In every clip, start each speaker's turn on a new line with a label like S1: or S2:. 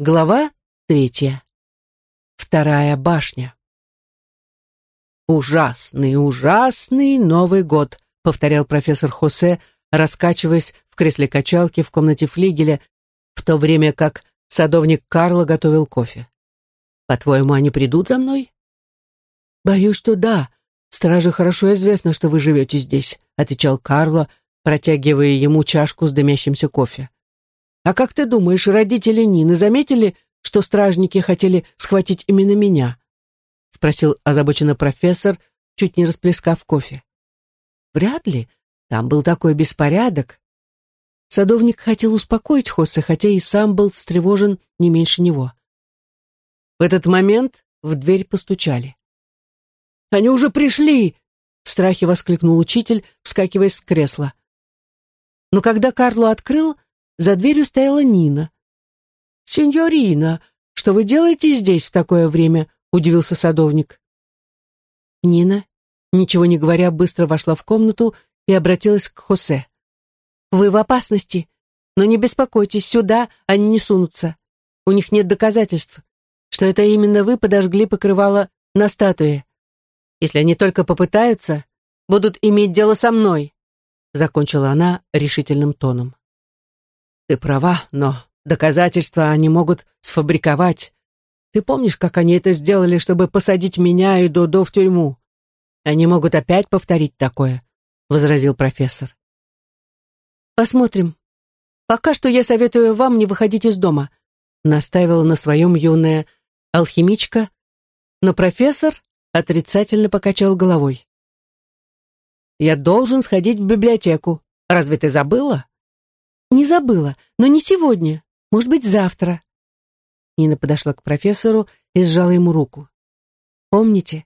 S1: Глава третья. Вторая башня. «Ужасный, ужасный Новый год», — повторял профессор Хосе, раскачиваясь в кресле качалки в комнате флигеля, в то время как садовник Карло готовил кофе. «По-твоему, они придут за мной?» «Боюсь, что да. Страже хорошо известно, что вы живете здесь», — отвечал Карло, протягивая ему чашку с дымящимся кофе. «А как ты думаешь, родители Нины заметили, что стражники хотели схватить именно меня?» — спросил озабоченно профессор, чуть не расплескав кофе. «Вряд ли. Там был такой беспорядок». Садовник хотел успокоить Хоссе, хотя и сам был встревожен не меньше него. В этот момент в дверь постучали. «Они уже пришли!» — в страхе воскликнул учитель, вскакивая с кресла. Но когда Карло открыл, за дверью стояла Нина. «Сеньорина, что вы делаете здесь в такое время?» — удивился садовник. Нина, ничего не говоря, быстро вошла в комнату и обратилась к Хосе. «Вы в опасности, но не беспокойтесь, сюда они не сунутся. У них нет доказательств, что это именно вы подожгли покрывало на статуе. Если они только попытаются, будут иметь дело со мной», — закончила она решительным тоном. Ты права, но доказательства они могут сфабриковать. Ты помнишь, как они это сделали, чтобы посадить меня и Додо в тюрьму? Они могут опять повторить такое, возразил профессор. Посмотрим. Пока что я советую вам не выходить из дома, настаивала на своем юная алхимичка, но профессор отрицательно покачал головой. «Я должен сходить в библиотеку. Разве ты забыла?» Не забыла, но не сегодня. Может быть, завтра. Нина подошла к профессору и сжала ему руку. Помните,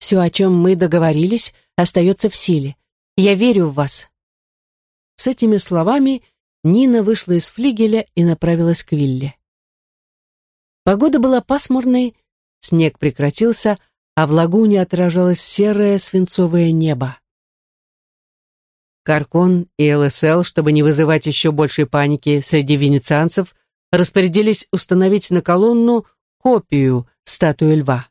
S1: все, о чем мы договорились, остается в силе. Я верю в вас. С этими словами Нина вышла из флигеля и направилась к вилле. Погода была пасмурной, снег прекратился, а в лагуне отражалось серое свинцовое небо. Каркон и ЛСЛ, чтобы не вызывать еще большей паники среди венецианцев, распорядились установить на колонну копию статуи льва.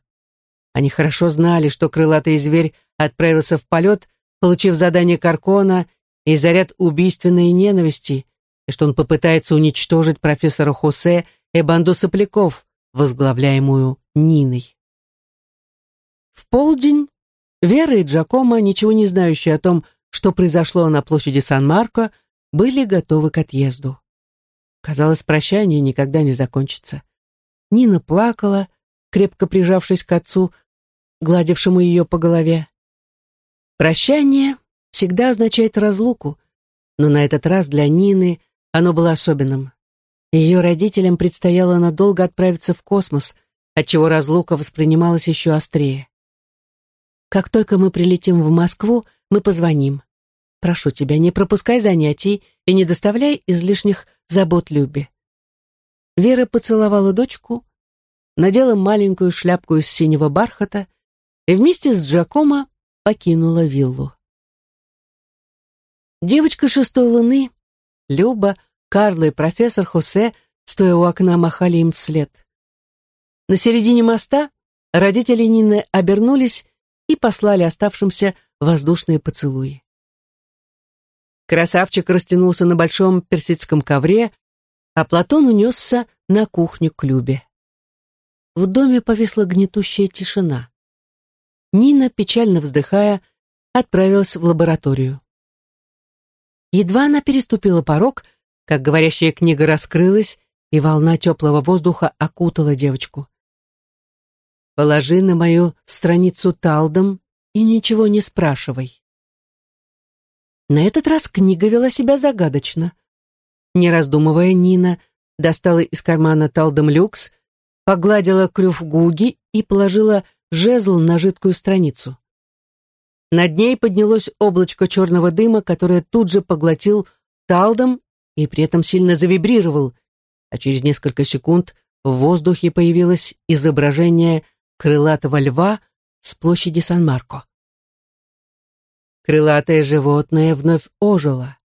S1: Они хорошо знали, что крылатый зверь отправился в полет, получив задание Каркона и заряд убийственной ненависти, и что он попытается уничтожить профессора Хосе и банду сопляков, возглавляемую Ниной. В полдень Вера и Джакомо, ничего не знающие о том, что произошло на площади Сан-Марко, были готовы к отъезду. Казалось, прощание никогда не закончится. Нина плакала, крепко прижавшись к отцу, гладившему ее по голове. Прощание всегда означает разлуку, но на этот раз для Нины оно было особенным. Ее родителям предстояло надолго отправиться в космос, отчего разлука воспринималась еще острее. Как только мы прилетим в Москву, мы позвоним. Прошу тебя, не пропускай занятий и не доставляй излишних забот Любе». Вера поцеловала дочку, надела маленькую шляпку из синего бархата и вместе с Джакомо покинула виллу. Девочка шестой луны, Люба, Карла и профессор Хосе, стоя у окна, махали им вслед. На середине моста родители Нины обернулись и послали оставшимся воздушные поцелуи. Красавчик растянулся на большом персидском ковре, а Платон унесся на кухню к Любе. В доме повисла гнетущая тишина. Нина, печально вздыхая, отправилась в лабораторию. Едва она переступила порог, как говорящая книга раскрылась, и волна теплого воздуха окутала девочку. «Положи на мою страницу талдом и ничего не спрашивай». На этот раз книга вела себя загадочно. Не раздумывая, Нина достала из кармана талдом люкс, погладила клюв Гуги и положила жезл на жидкую страницу. Над ней поднялось облачко черного дыма, которое тут же поглотил талдом и при этом сильно завибрировал, а через несколько секунд в воздухе появилось изображение крылатого льва с площади Сан-Марко. Крылатое животное вновь ожило.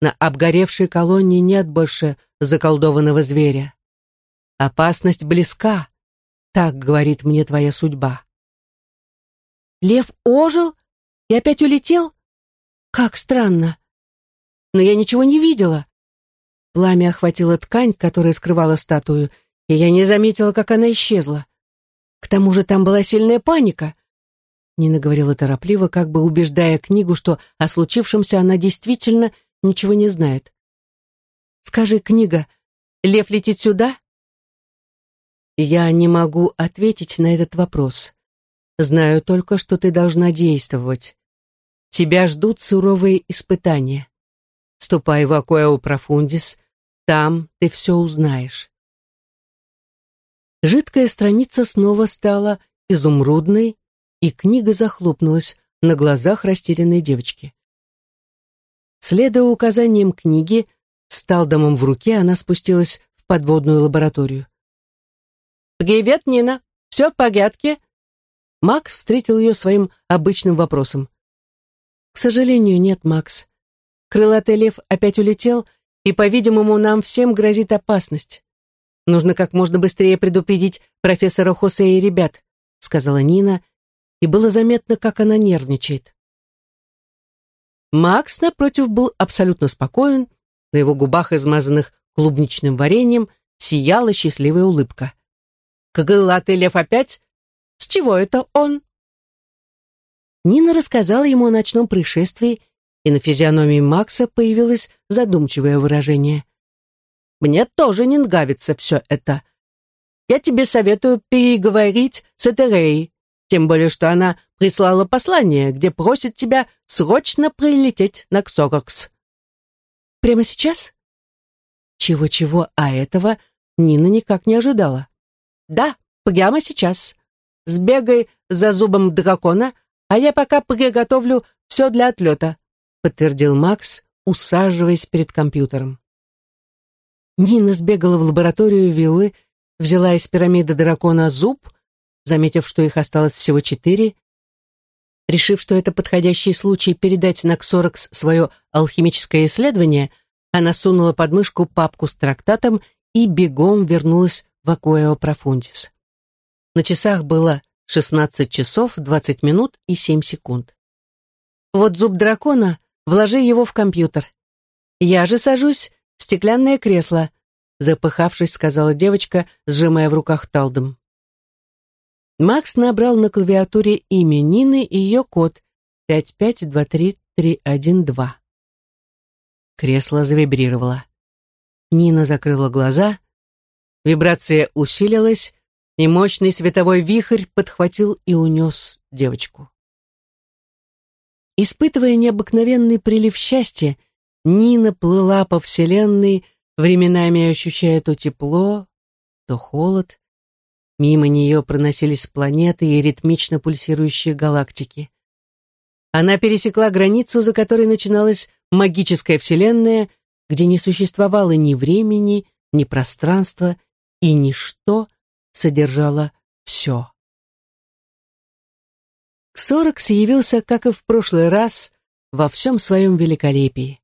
S1: На обгоревшей колонне нет больше заколдованного зверя. Опасность близка, так говорит мне твоя судьба. Лев ожил и опять улетел? Как странно. Но я ничего не видела. Пламя охватило ткань, которая скрывала статую, и я не заметила, как она исчезла. К тому же там была сильная паника. Нина говорила торопливо, как бы убеждая книгу, что о случившемся она действительно ничего не знает. «Скажи, книга, лев летит сюда?» Я не могу ответить на этот вопрос. Знаю только, что ты должна действовать. Тебя ждут суровые испытания. Ступай в Акуэо Профундис, там ты все узнаешь. Жидкая страница снова стала изумрудной, и книга захлопнулась на глазах растерянной девочки. Следуя указаниям книги, с талдомом в руке она спустилась в подводную лабораторию. «Привет, Нина! Все в порядке?» Макс встретил ее своим обычным вопросом. «К сожалению, нет, Макс. Крылатый лев опять улетел, и, по-видимому, нам всем грозит опасность. Нужно как можно быстрее предупредить профессора Хосе и ребят», сказала Нина, и было заметно, как она нервничает. Макс, напротив, был абсолютно спокоен, на его губах, измазанных клубничным вареньем, сияла счастливая улыбка. Крылатый лев опять? С чего это он?» Нина рассказала ему о ночном происшествии, и на физиономии Макса появилось задумчивое выражение. «Мне тоже не нравится все это. Я тебе советую переговорить с Этерей, тем более что она прислала послание, где просит тебя срочно прилететь на Ксорокс». «Прямо сейчас?» Чего-чего, а этого Нина никак не ожидала. Да, прямо сейчас. Сбегай за зубом дракона, а я пока приготовлю все для отлета», подтвердил Макс, усаживаясь перед компьютером. Нина сбегала в лабораторию виллы, взяла из пирамиды дракона зуб, заметив, что их осталось всего четыре. Решив, что это подходящий случай передать на Ксоракс свое алхимическое исследование, она сунула под мышку папку с трактатом и бегом вернулась в Акуэо Профундис. На часах было 16 часов 20 минут и 7 секунд. Вот зуб дракона, вложи его в компьютер. Я же сажусь стеклянное кресло, запыхавшись, сказала девочка, сжимая в руках талдом. Макс набрал на клавиатуре имя Нины и ее код 5523312. Кресло завибрировало. Нина закрыла глаза, Вибрация усилилась, и мощный световой вихрь подхватил и унес девочку. Испытывая необыкновенный прилив счастья, Нина плыла по вселенной, временами ощущая то тепло, то холод. Мимо нее проносились планеты и ритмично пульсирующие галактики. Она пересекла границу, за которой начиналась магическая вселенная, где не существовало ни времени, ни пространства, и ничто содержало все. Ксорокс явился, как и в прошлый раз, во всем своем великолепии.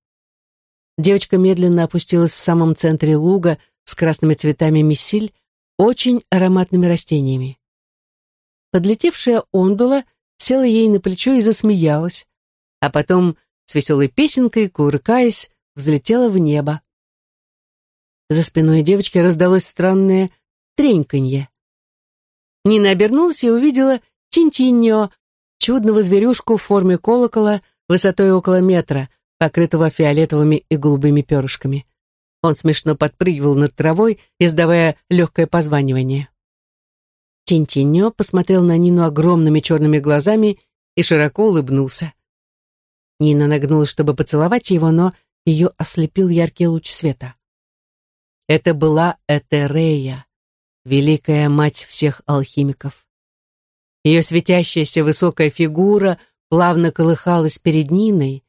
S1: Девочка медленно опустилась в самом центре луга с красными цветами месиль, очень ароматными растениями. Подлетевшая ондула села ей на плечо и засмеялась, а потом с веселой песенкой, кувыркаясь, взлетела в небо. За спиной девочки раздалось странное треньканье. Нина обернулась и увидела Тинтиньо, чудного зверюшку в форме колокола, высотой около метра, покрытого фиолетовыми и голубыми перышками. Он смешно подпрыгивал над травой, издавая легкое позванивание. Тинтиньо посмотрел на Нину огромными черными глазами и широко улыбнулся. Нина нагнулась, чтобы поцеловать его, но ее ослепил яркий луч света. Это была Этерея, великая мать всех алхимиков. Ее светящаяся высокая фигура плавно колыхалась перед Ниной,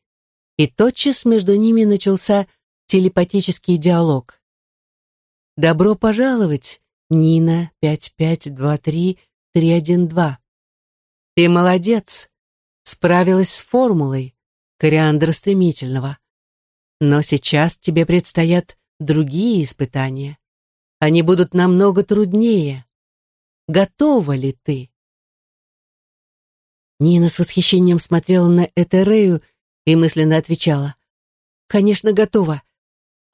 S1: и тотчас между ними начался телепатический диалог. «Добро пожаловать, Нина 5523312. Ты молодец, справилась с формулой кориандра стремительного. Но сейчас тебе предстоят другие испытания. они будут намного труднее. Готова ли ты? Нина с восхищением смотрела на Этерею и мысленно отвечала. «Конечно, готова.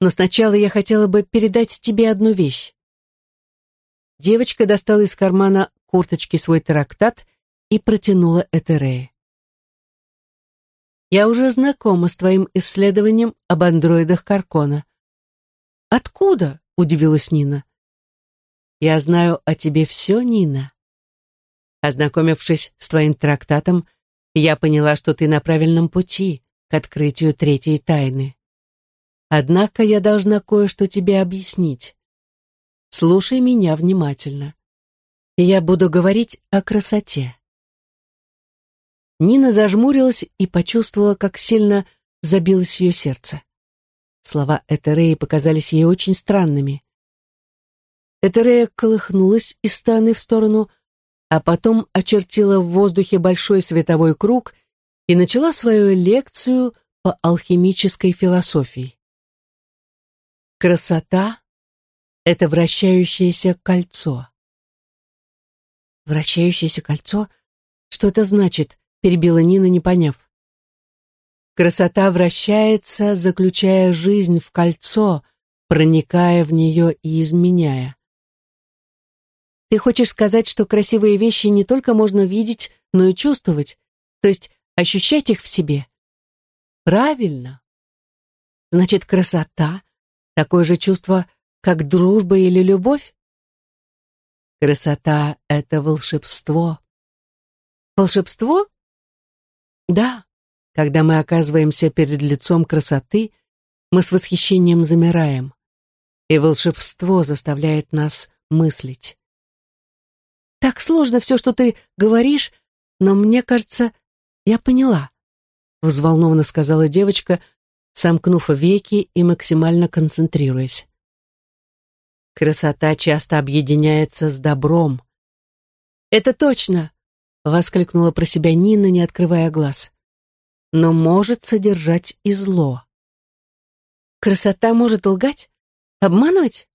S1: Но сначала я хотела бы передать тебе одну вещь». Девочка достала из кармана курточки свой трактат и протянула Этерее. «Я уже знакома с твоим исследованием об андроидах Каркона». «Откуда?» — удивилась Нина. «Я знаю о тебе все, Нина. Ознакомившись с твоим трактатом, я поняла, что ты на правильном пути открытию третьей тайны. Однако я должна кое-что тебе объяснить. Слушай меня внимательно. Я буду говорить о красоте. Нина зажмурилась и почувствовала, как сильно забилось ее сердце. Слова Этереи показались ей очень странными. Этерея колыхнулась из стороны в сторону, а потом очертила в воздухе большой световой круг и начала свою лекцию по алхимической философии. Красота — это вращающееся кольцо. Вращающееся кольцо? Что это значит? Перебила Нина, не поняв. Красота вращается, заключая жизнь в кольцо, проникая в нее и изменяя. Ты хочешь сказать, что красивые вещи не только можно видеть, но и чувствовать, то есть ощущать их в себе? Правильно. Значит, красота — такое же чувство, как дружба или любовь? Красота — это волшебство. Волшебство? Да. Когда мы оказываемся перед лицом красоты, мы с восхищением замираем. И волшебство заставляет нас мыслить. Так сложно все, что ты говоришь, но мне кажется, я поняла, взволнованно сказала девочка, сомкнув веки и максимально концентрируясь. Красота часто объединяется с добром. Это точно, воскликнула про себя Нина, не открывая глаз. Но может содержать и зло. Красота может лгать? Обманывать?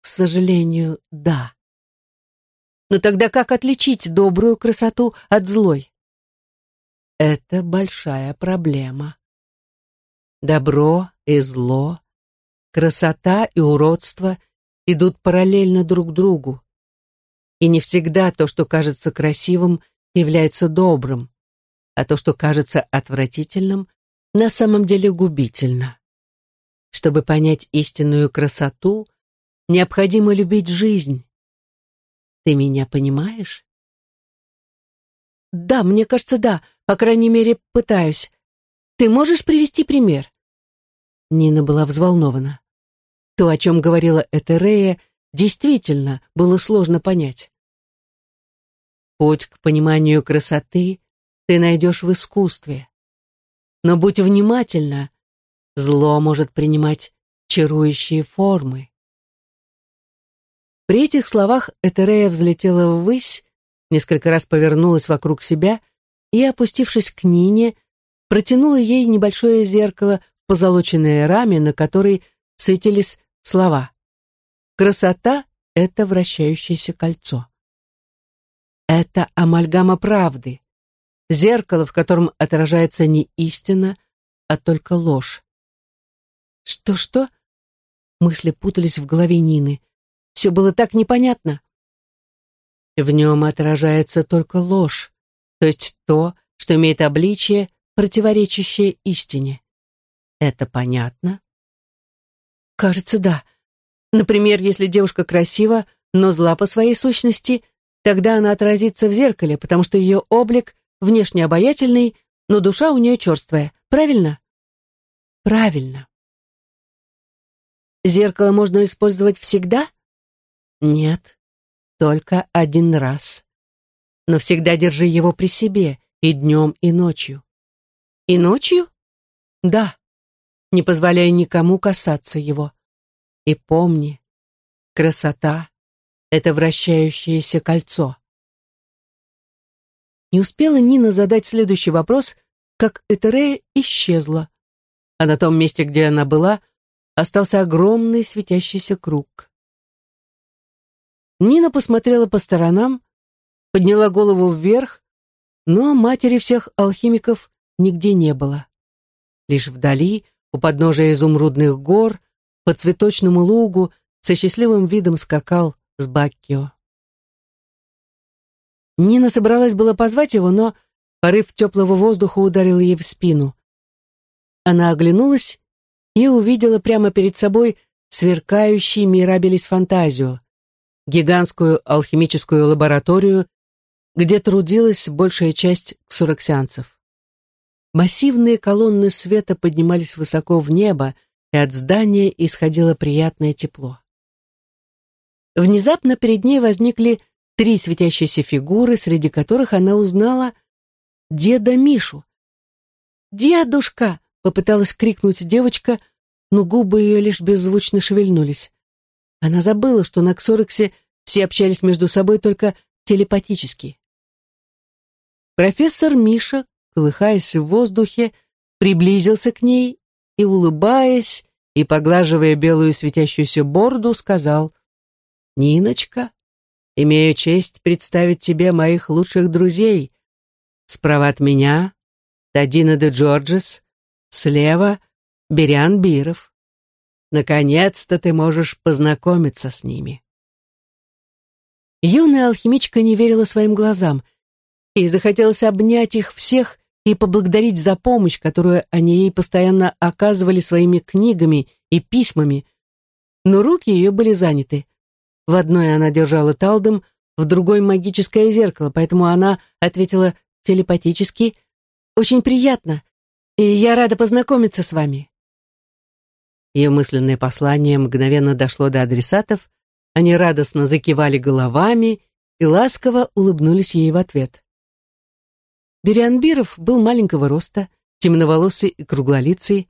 S1: К сожалению, да. Но тогда как отличить добрую красоту от злой? Это большая проблема. Добро и зло, красота и уродство идут параллельно друг другу. И не всегда то, что кажется красивым, является добрым, а то, что кажется отвратительным, на самом деле губительно. Чтобы понять истинную красоту, необходимо любить жизнь, ты меня понимаешь? Да, мне кажется, да. По крайней мере, пытаюсь. Ты можешь привести пример? Нина была взволнована. То, о чем говорила Этерея, действительно было сложно понять. Путь к пониманию красоты ты найдешь в искусстве. Но будь внимательна, зло может принимать чарующие формы. При этих словах Этерея взлетела ввысь, несколько раз повернулась вокруг себя и, опустившись к Нине, протянула ей небольшое зеркало в позолоченной раме, на которой светились слова «Красота — это вращающееся кольцо». Это амальгама правды, зеркало, в котором отражается не истина, а только ложь. Что-что? Мысли путались в голове Нины. Все было так непонятно. В нем отражается только ложь, то есть то, что имеет обличие, противоречащее истине. Это понятно? Кажется, да. Например, если девушка красива, но зла по своей сущности, тогда она отразится в зеркале, потому что ее облик внешне обаятельный, но душа у нее черствая. Правильно? Правильно. Зеркало можно использовать всегда? Нет, только один раз. Но всегда держи его при себе и днем, и ночью. И ночью? Да. Не позволяй никому касаться его. И помни, красота — это вращающееся кольцо. Не успела Нина задать следующий вопрос, как Этерея исчезла, а на том месте, где она была, остался огромный светящийся круг. Нина посмотрела по сторонам, подняла голову вверх, но матери всех алхимиков нигде не было. Лишь вдали, у подножия изумрудных гор, по цветочному лугу, со счастливым видом скакал с Баккио. Нина собралась было позвать его, но порыв теплого воздуха ударил ей в спину. Она оглянулась и увидела прямо перед собой сверкающий Мирабелис Фантазио, гигантскую алхимическую лабораторию, где трудилась большая часть ксуроксианцев. Массивные колонны света поднимались высоко в небо, и от здания исходило приятное тепло. Внезапно перед ней возникли три светящиеся фигуры, среди которых она узнала деда Мишу. «Дедушка!» — попыталась крикнуть девочка, но губы ее лишь беззвучно шевельнулись. Она забыла, что на Ксорексе все общались между собой только телепатически. Профессор Миша, колыхаясь в воздухе, приблизился к ней и, улыбаясь и поглаживая белую светящуюся борду, сказал «Ниночка, имею честь представить тебе моих лучших друзей. Справа от меня Тадина де Джорджес, слева Бериан Биров. Наконец-то ты можешь познакомиться с ними». Юная алхимичка не верила своим глазам, и захотелось обнять их всех и поблагодарить за помощь, которую они ей постоянно оказывали своими книгами и письмами. Но руки ее были заняты. В одной она держала талдом, в другой магическое зеркало, поэтому она ответила телепатически «Очень приятно, и я рада познакомиться с вами». Ее мысленное послание мгновенно дошло до адресатов, они радостно закивали головами и ласково улыбнулись ей в ответ. Берианбиров был маленького роста, темноволосый и круглолицый.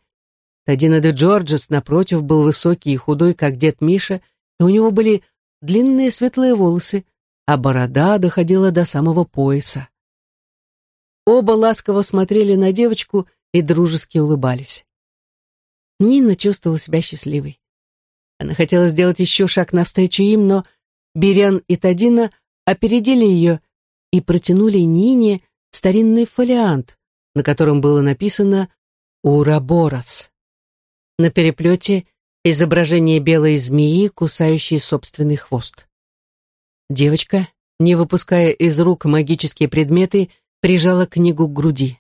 S1: Тадина де Джорджес, напротив, был высокий и худой, как дед Миша, и у него были длинные светлые волосы, а борода доходила до самого пояса. Оба ласково смотрели на девочку и дружески улыбались. Нина чувствовала себя счастливой. Она хотела сделать еще шаг навстречу им, но Берян и Тадина опередили ее и протянули Нине старинный фолиант, на котором было написано «Ураборос». На переплете изображение белой змеи, кусающей собственный хвост. Девочка, не выпуская из рук магические предметы, прижала книгу к груди.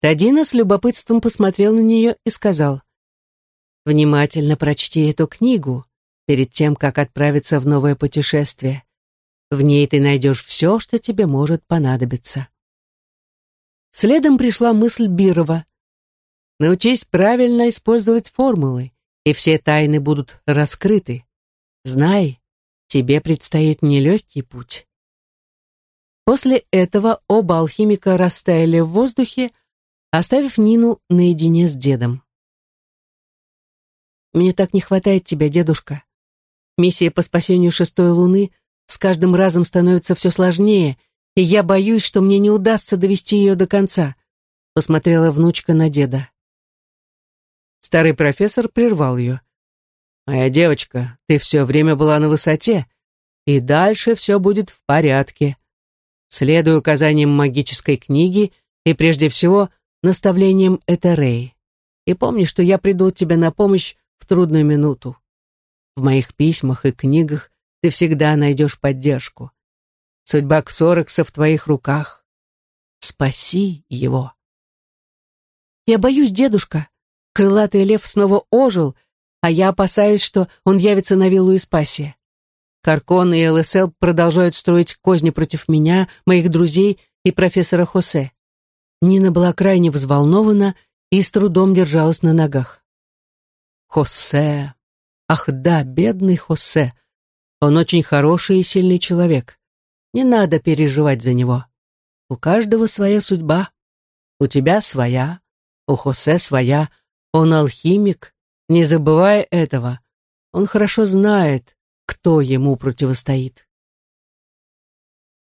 S1: Тадина с любопытством посмотрел на нее и сказал, «Внимательно прочти эту книгу перед тем, как отправиться в новое путешествие. В ней ты найдешь все, что тебе может понадобиться». Следом пришла мысль Бирова. «Научись правильно использовать формулы, и все тайны будут раскрыты. Знай, тебе предстоит нелегкий путь». После этого оба алхимика растаяли в воздухе, оставив Нину наедине с дедом. «Мне так не хватает тебя, дедушка. Миссия по спасению шестой луны с каждым разом становится все сложнее, и я боюсь, что мне не удастся довести ее до конца», посмотрела внучка на деда. Старый профессор прервал ее. «Моя девочка, ты все время была на высоте, и дальше все будет в порядке. Следуй указаниям магической книги и прежде всего наставлением Этерей. И помни, что я приду тебе на помощь в трудную минуту. В моих письмах и книгах ты всегда найдешь поддержку. Судьба Ксорекса в твоих руках. Спаси его. Я боюсь, дедушка. Крылатый лев снова ожил, а я опасаюсь, что он явится на виллу Испасия. Каркон и ЛСЛ продолжают строить козни против меня, моих друзей и профессора Хосе. Нина была крайне взволнована и с трудом держалась на ногах. Хосе. Ах да, бедный Хосе. Он очень хороший и сильный человек. Не надо переживать за него. У каждого своя судьба. У тебя своя, у Хосе своя. Он алхимик. Не забывай этого. Он хорошо знает, кто ему противостоит.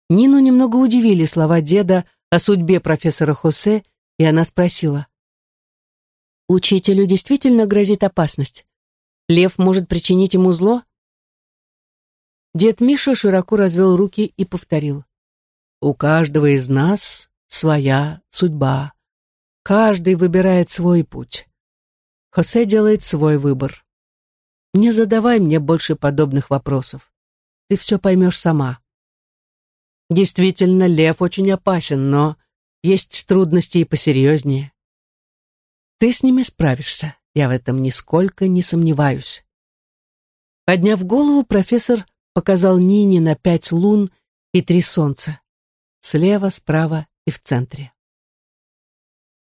S1: Нину немного удивили слова деда о судьбе профессора Хосе, и она спросила. «Учителю действительно грозит опасность? Лев может причинить ему зло?» Дед Миша широко развел руки и повторил. «У каждого из нас своя судьба. Каждый выбирает свой путь. Хосе делает свой выбор. Не задавай мне больше подобных вопросов. Ты все поймешь сама. Действительно, лев очень опасен, но есть трудности и посерьезнее. Ты с ними справишься, я в этом нисколько не сомневаюсь. Подняв голову, профессор показал Нине на пять лун и три солнца. Слева, справа и в центре.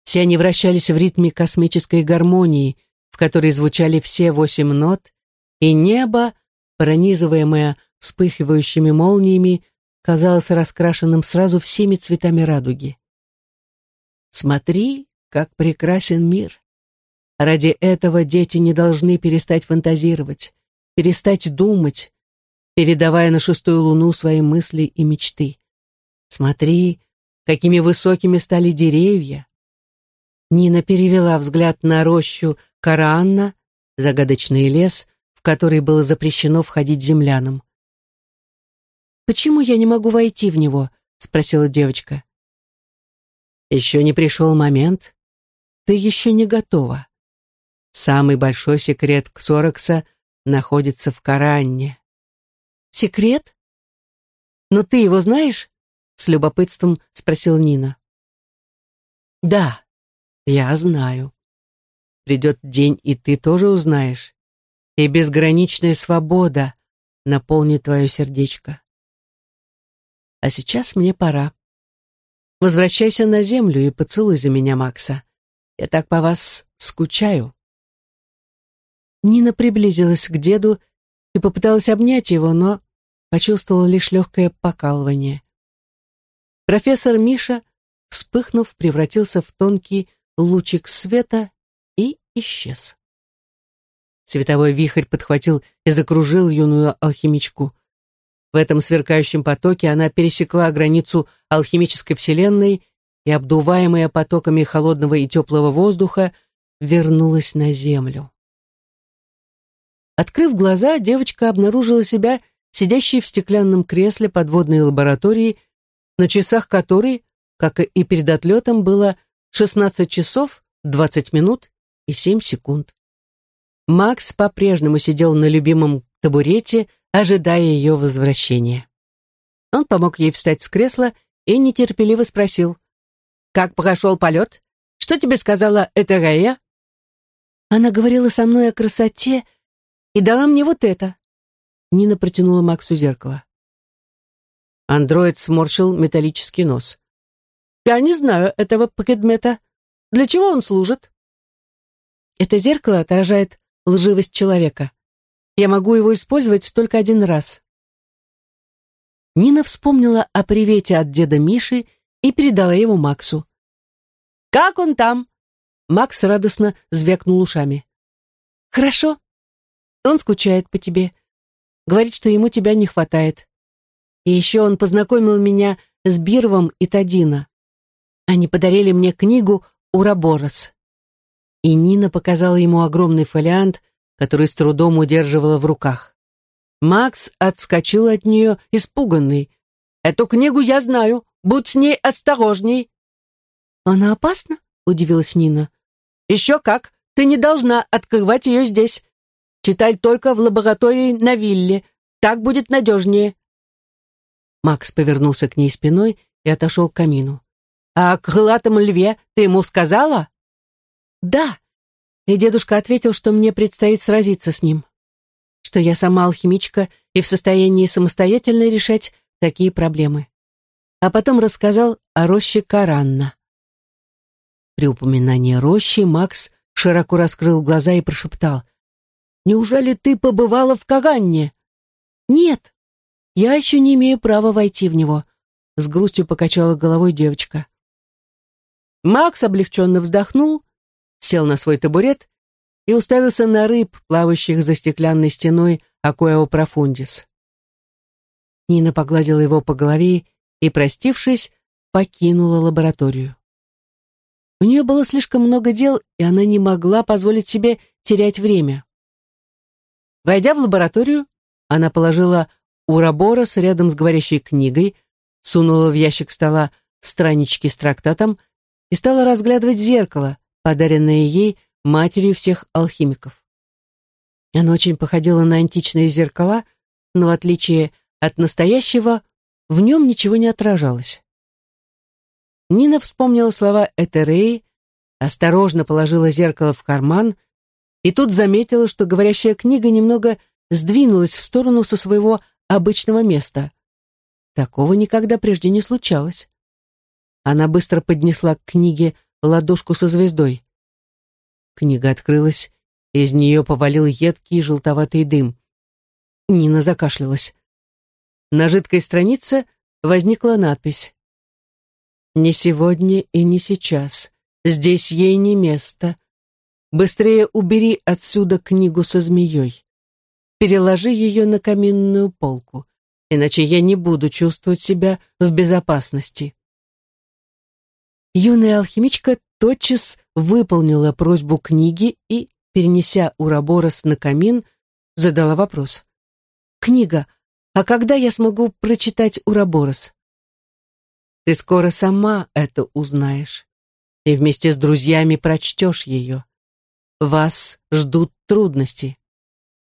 S1: Все они вращались в ритме космической гармонии, в которой звучали все восемь нот, и небо, пронизываемое вспыхивающими молниями, казалось раскрашенным сразу всеми цветами радуги. Смотри, как прекрасен мир. Ради этого дети не должны перестать фантазировать, перестать думать, передавая на шестую луну свои мысли и мечты. Смотри, какими высокими стали деревья. Нина перевела взгляд на рощу Караанна, загадочный лес, в который было запрещено входить землянам. «Почему я не могу войти в него?» — спросила девочка. «Еще не пришел момент. Ты еще не готова. Самый большой секрет Ксорокса находится в Коранне». «Секрет? Но ты его знаешь?» — с любопытством спросил Нина. «Да, я знаю. Придет день, и ты тоже узнаешь. И безграничная свобода наполнит твое сердечко. А сейчас мне пора. Возвращайся на землю и поцелуй за меня Макса. Я так по вас скучаю. Нина приблизилась к деду и попыталась обнять его, но почувствовала лишь легкое покалывание. Профессор Миша, вспыхнув, превратился в тонкий лучик света и исчез. Световой вихрь подхватил и закружил юную алхимичку. В этом сверкающем потоке она пересекла границу алхимической вселенной и, обдуваемая потоками холодного и теплого воздуха, вернулась на землю. Открыв глаза, девочка обнаружила себя сидящей в стеклянном кресле подводной лаборатории, на часах которой, как и перед отлетом, было 16 часов 20 минут и 7 секунд. Макс по-прежнему сидел на любимом табурете, ожидая ее возвращения. Он помог ей встать с кресла и нетерпеливо спросил. «Как прошел полет? Что тебе сказала эта Рея?» Она говорила со мной о красоте и дала мне вот это. Нина протянула Максу зеркало. Андроид сморщил металлический нос. «Я не знаю этого предмета. Для чего он служит?» Это зеркало отражает лживость человека. Я могу его использовать только один раз. Нина вспомнила о привете от деда Миши и передала его Максу. «Как он там?» Макс радостно звякнул ушами. «Хорошо. Он скучает по тебе. Говорит, что ему тебя не хватает. И еще он познакомил меня с Бирвом и Тадина. Они подарили мне книгу «Ураборос». И Нина показала ему огромный фолиант — который с трудом удерживала в руках. Макс отскочил от нее, испуганный. «Эту книгу я знаю. Будь с ней осторожней». «Она опасна?» — удивилась Нина. «Еще как. Ты не должна открывать ее здесь. Читай только в лаборатории на вилле. Так будет надежнее». Макс повернулся к ней спиной и отошел к камину. «А о крылатом льве ты ему сказала?» «Да», и дедушка ответил, что мне предстоит сразиться с ним, что я сама алхимичка и в состоянии самостоятельно решать такие проблемы. А потом рассказал о роще Каранна. При упоминании рощи Макс широко раскрыл глаза и прошептал. «Неужели ты побывала в Каганне?» «Нет, я еще не имею права войти в него», — с грустью покачала головой девочка. Макс облегченно вздохнул сел на свой табурет и уставился на рыб, плавающих за стеклянной стеной Акуэо Профундис. Нина погладила его по голове и, простившись, покинула лабораторию. У нее было слишком много дел, и она не могла позволить себе терять время. Войдя в лабораторию, она положила Ураборос рядом с говорящей книгой, сунула в ящик стола странички с трактатом и стала разглядывать зеркало, подаренное ей матерью всех алхимиков. Оно очень походило на античные зеркала, но в отличие от настоящего, в нем ничего не отражалось. Нина вспомнила слова Этереи, осторожно положила зеркало в карман и тут заметила, что говорящая книга немного сдвинулась в сторону со своего обычного места. Такого никогда прежде не случалось. Она быстро поднесла к книге ладошку со звездой. Книга открылась, из нее повалил едкий желтоватый дым. Нина закашлялась. На жидкой странице возникла надпись не сегодня и не сейчас. Здесь ей не место. Быстрее убери отсюда книгу со змеей. Переложи ее на каминную полку, иначе я не буду чувствовать себя в безопасности. Юная алхимичка тотчас выполнила просьбу книги и, перенеся Ураборос на камин, задала вопрос. «Книга, а когда я смогу прочитать Ураборос?» Ты скоро сама это узнаешь и вместе с друзьями прочтешь ее. Вас ждут трудности,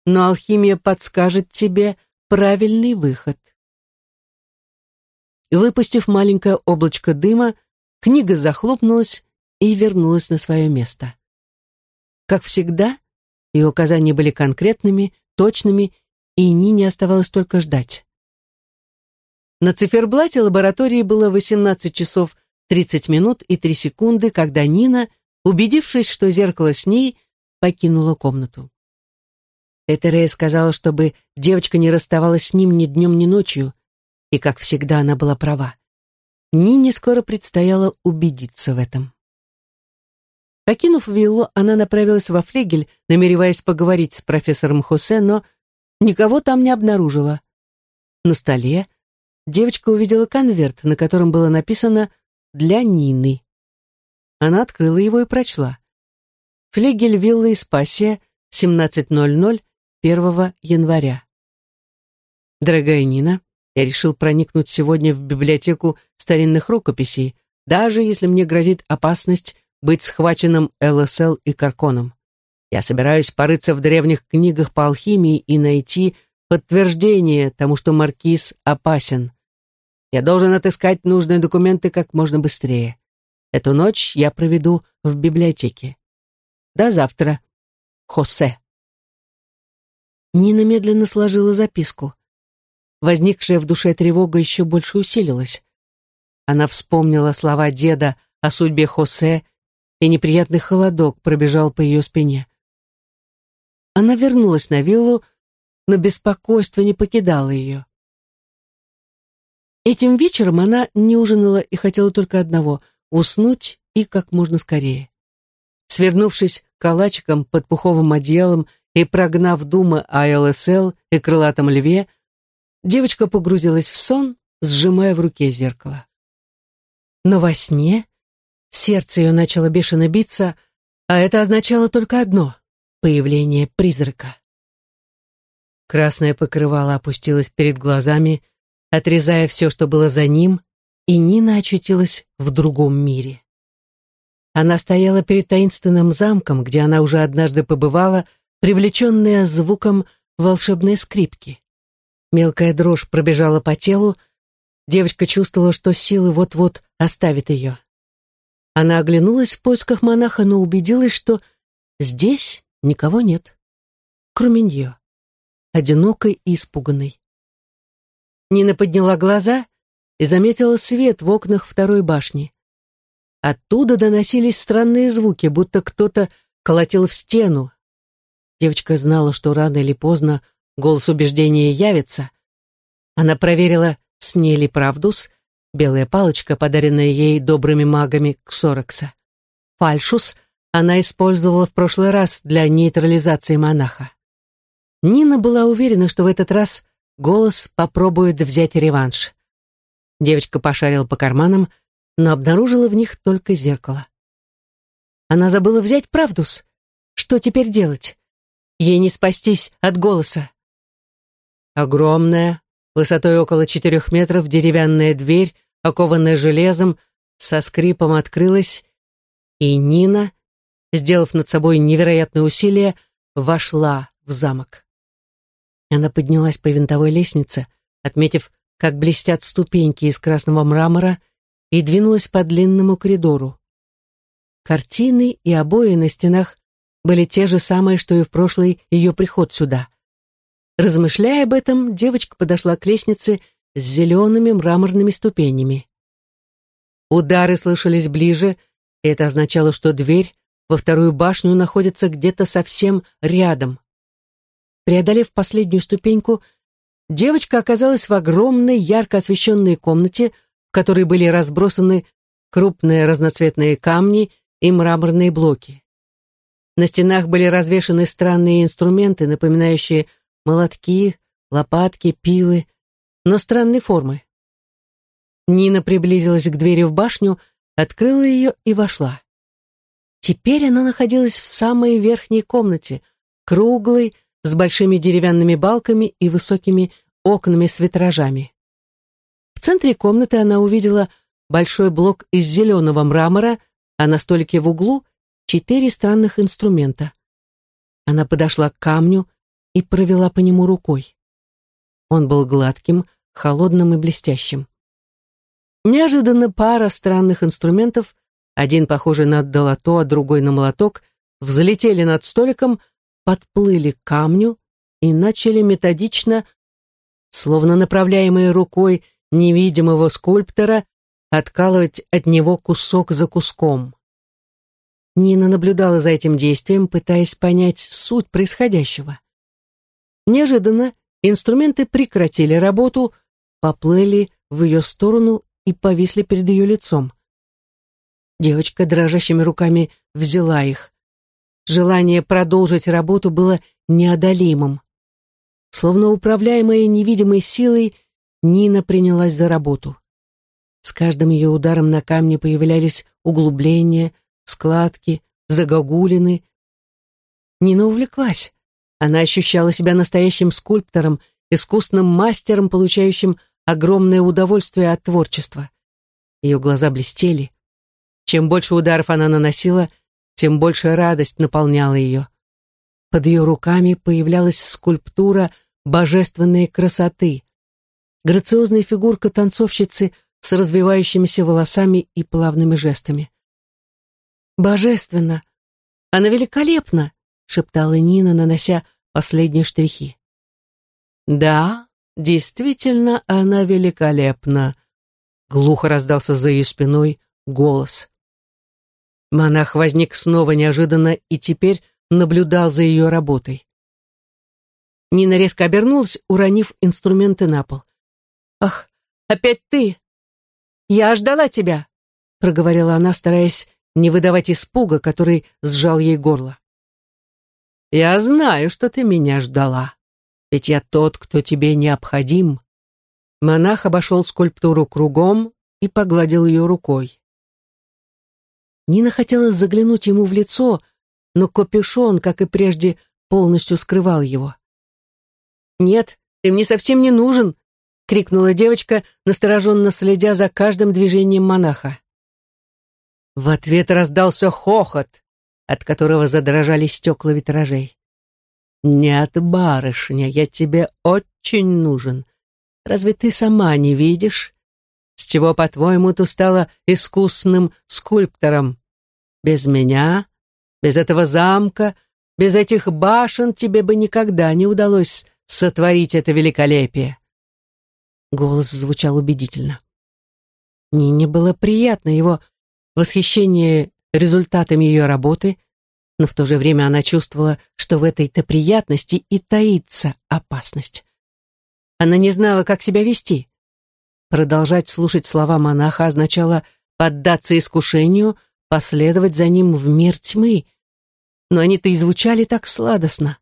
S1: но алхимия подскажет тебе правильный выход. Выпустив маленькое облачко дыма, книга захлопнулась и вернулась на свое место. Как всегда, ее указания были конкретными, точными, и Нине оставалось только ждать. На циферблате лаборатории было 18 часов 30 минут и 3 секунды, когда Нина, убедившись, что зеркало с ней, покинула комнату. Этерея сказала, чтобы девочка не расставалась с ним ни днем, ни ночью, и, как всегда, она была права. Нине скоро предстояло убедиться в этом. Покинув виллу, она направилась во флегель, намереваясь поговорить с профессором Хосе, но никого там не обнаружила. На столе, девочка увидела конверт, на котором было написано «Для Нины». Она открыла его и прочла. Флегель виллы Испасия, 17.00, 1 января. Дорогая Нина, я решил проникнуть сегодня в библиотеку старинных рукописей, даже если мне грозит опасность быть схваченным ЛСЛ и Карконом. Я собираюсь порыться в древних книгах по алхимии и найти подтверждение тому, что маркиз опасен. Я должен отыскать нужные документы как можно быстрее. Эту ночь я проведу в библиотеке. До завтра. Хосе. Нина медленно сложила записку. Возникшая в душе тревога еще больше усилилась. Она вспомнила слова деда о судьбе Хосе, и неприятный холодок пробежал по ее спине. Она вернулась на виллу, но беспокойство не покидало ее. Этим вечером она не ужинала и хотела только одного — уснуть и как можно скорее. Свернувшись калачиком под пуховым одеялом и прогнав думы о ЛСЛ и крылатом льве, девочка погрузилась в сон, сжимая в руке зеркало. Но во сне сердце ее начало бешено биться, а это означало только одно — появление призрака. Красное покрывало опустилось перед глазами — отрезая все, что было за ним, и Нина очутилась в другом мире. Она стояла перед таинственным замком, где она уже однажды побывала, привлеченная звуком волшебной скрипки. Мелкая дрожь пробежала по телу, девочка чувствовала, что силы вот-вот оставят ее. Она оглянулась в поисках монаха, но убедилась, что здесь никого нет, кроме нее, одинокой и испуганной. Нина подняла глаза и заметила свет в окнах второй башни. Оттуда доносились странные звуки, будто кто-то колотил в стену. Девочка знала, что рано или поздно голос убеждения явится. Она проверила, с ней ли правдус, белая палочка, подаренная ей добрыми магами Ксорокса. Фальшус она использовала в прошлый раз для нейтрализации монаха. Нина была уверена, что в этот раз Голос попробует взять реванш. Девочка пошарила по карманам, но обнаружила в них только зеркало. Она забыла взять правдус. Что теперь делать? Ей не спастись от голоса. Огромная, Высотой около четырех метров деревянная дверь, окованная железом, со скрипом открылась, и Нина, сделав над собой невероятное усилие, вошла в замок. Она поднялась по винтовой лестнице, отметив, как блестят ступеньки из красного мрамора, и двинулась по длинному коридору. Картины и обои на стенах были те же самые, что и в прошлый ее приход сюда. Размышляя об этом, девочка подошла к лестнице с зелеными мраморными ступенями. Удары слышались ближе, и это означало, что дверь во вторую башню находится где-то совсем рядом. Преодолев последнюю ступеньку, девочка оказалась в огромной ярко освещенной комнате, в которой были разбросаны крупные разноцветные камни и мраморные блоки. На стенах были развешаны странные инструменты, напоминающие молотки, лопатки, пилы, но странной формы. Нина приблизилась к двери в башню, открыла ее и вошла. Теперь она находилась в самой верхней комнате, круглой, с большими деревянными балками и высокими окнами с витражами. В центре комнаты она увидела большой блок из зеленого мрамора, а на столике в углу четыре странных инструмента. Она подошла к камню и провела по нему рукой. Он был гладким, холодным и блестящим. Неожиданно пара странных инструментов, один похожий на долото, а другой на молоток, взлетели над столиком, подплыли к камню и начали методично, словно направляемые рукой невидимого скульптора, откалывать от него кусок за куском. Нина наблюдала за этим действием, пытаясь понять суть происходящего. Неожиданно инструменты прекратили работу, поплыли в ее сторону и повисли перед ее лицом. Девочка дрожащими руками взяла их. Желание продолжить работу было неодолимым. Словно управляемая невидимой силой, Нина принялась за работу. С каждым ее ударом на камне появлялись углубления, складки, загогулины. Нина увлеклась. Она ощущала себя настоящим скульптором, искусным мастером, получающим огромное удовольствие от творчества. Ее глаза блестели. Чем больше ударов она наносила, тем больше радость наполняла ее. Под ее руками появлялась скульптура божественной красоты. Грациозная фигурка танцовщицы с развивающимися волосами и плавными жестами. «Божественно! Она великолепна!» — шептала Нина, нанося последние штрихи. «Да, действительно, она великолепна!» — глухо раздался за ее спиной голос. Монах возник снова неожиданно и теперь наблюдал за ее работой. Нина резко обернулась, уронив инструменты на пол. «Ах, опять ты! Я ждала тебя!» проговорила она, стараясь не выдавать испуга, который сжал ей горло. «Я знаю, что ты меня ждала, ведь я тот, кто тебе необходим». Монах обошел скульптуру кругом и погладил ее рукой. Нина хотела заглянуть ему в лицо, но капюшон, как и прежде, полностью скрывал его. «Нет, ты мне совсем не нужен!» — крикнула девочка, настороженно следя за каждым движением монаха. В ответ раздался хохот, от которого задрожали стекла витражей. «Нет, барышня, я тебе очень нужен. Разве ты сама не видишь? С чего, по-твоему, ты стала искусным скульптором? Без меня, без этого замка, без этих башен тебе бы никогда не удалось сотворить это великолепие. Голос звучал убедительно. Нине было приятно его восхищение результатами ее работы, но в то же время она чувствовала, что в этой-то приятности и таится опасность. Она не знала, как себя вести. Продолжать слушать слова монаха означало поддаться искушению, последовать за ним в мир тьмы. Но они-то и звучали так сладостно.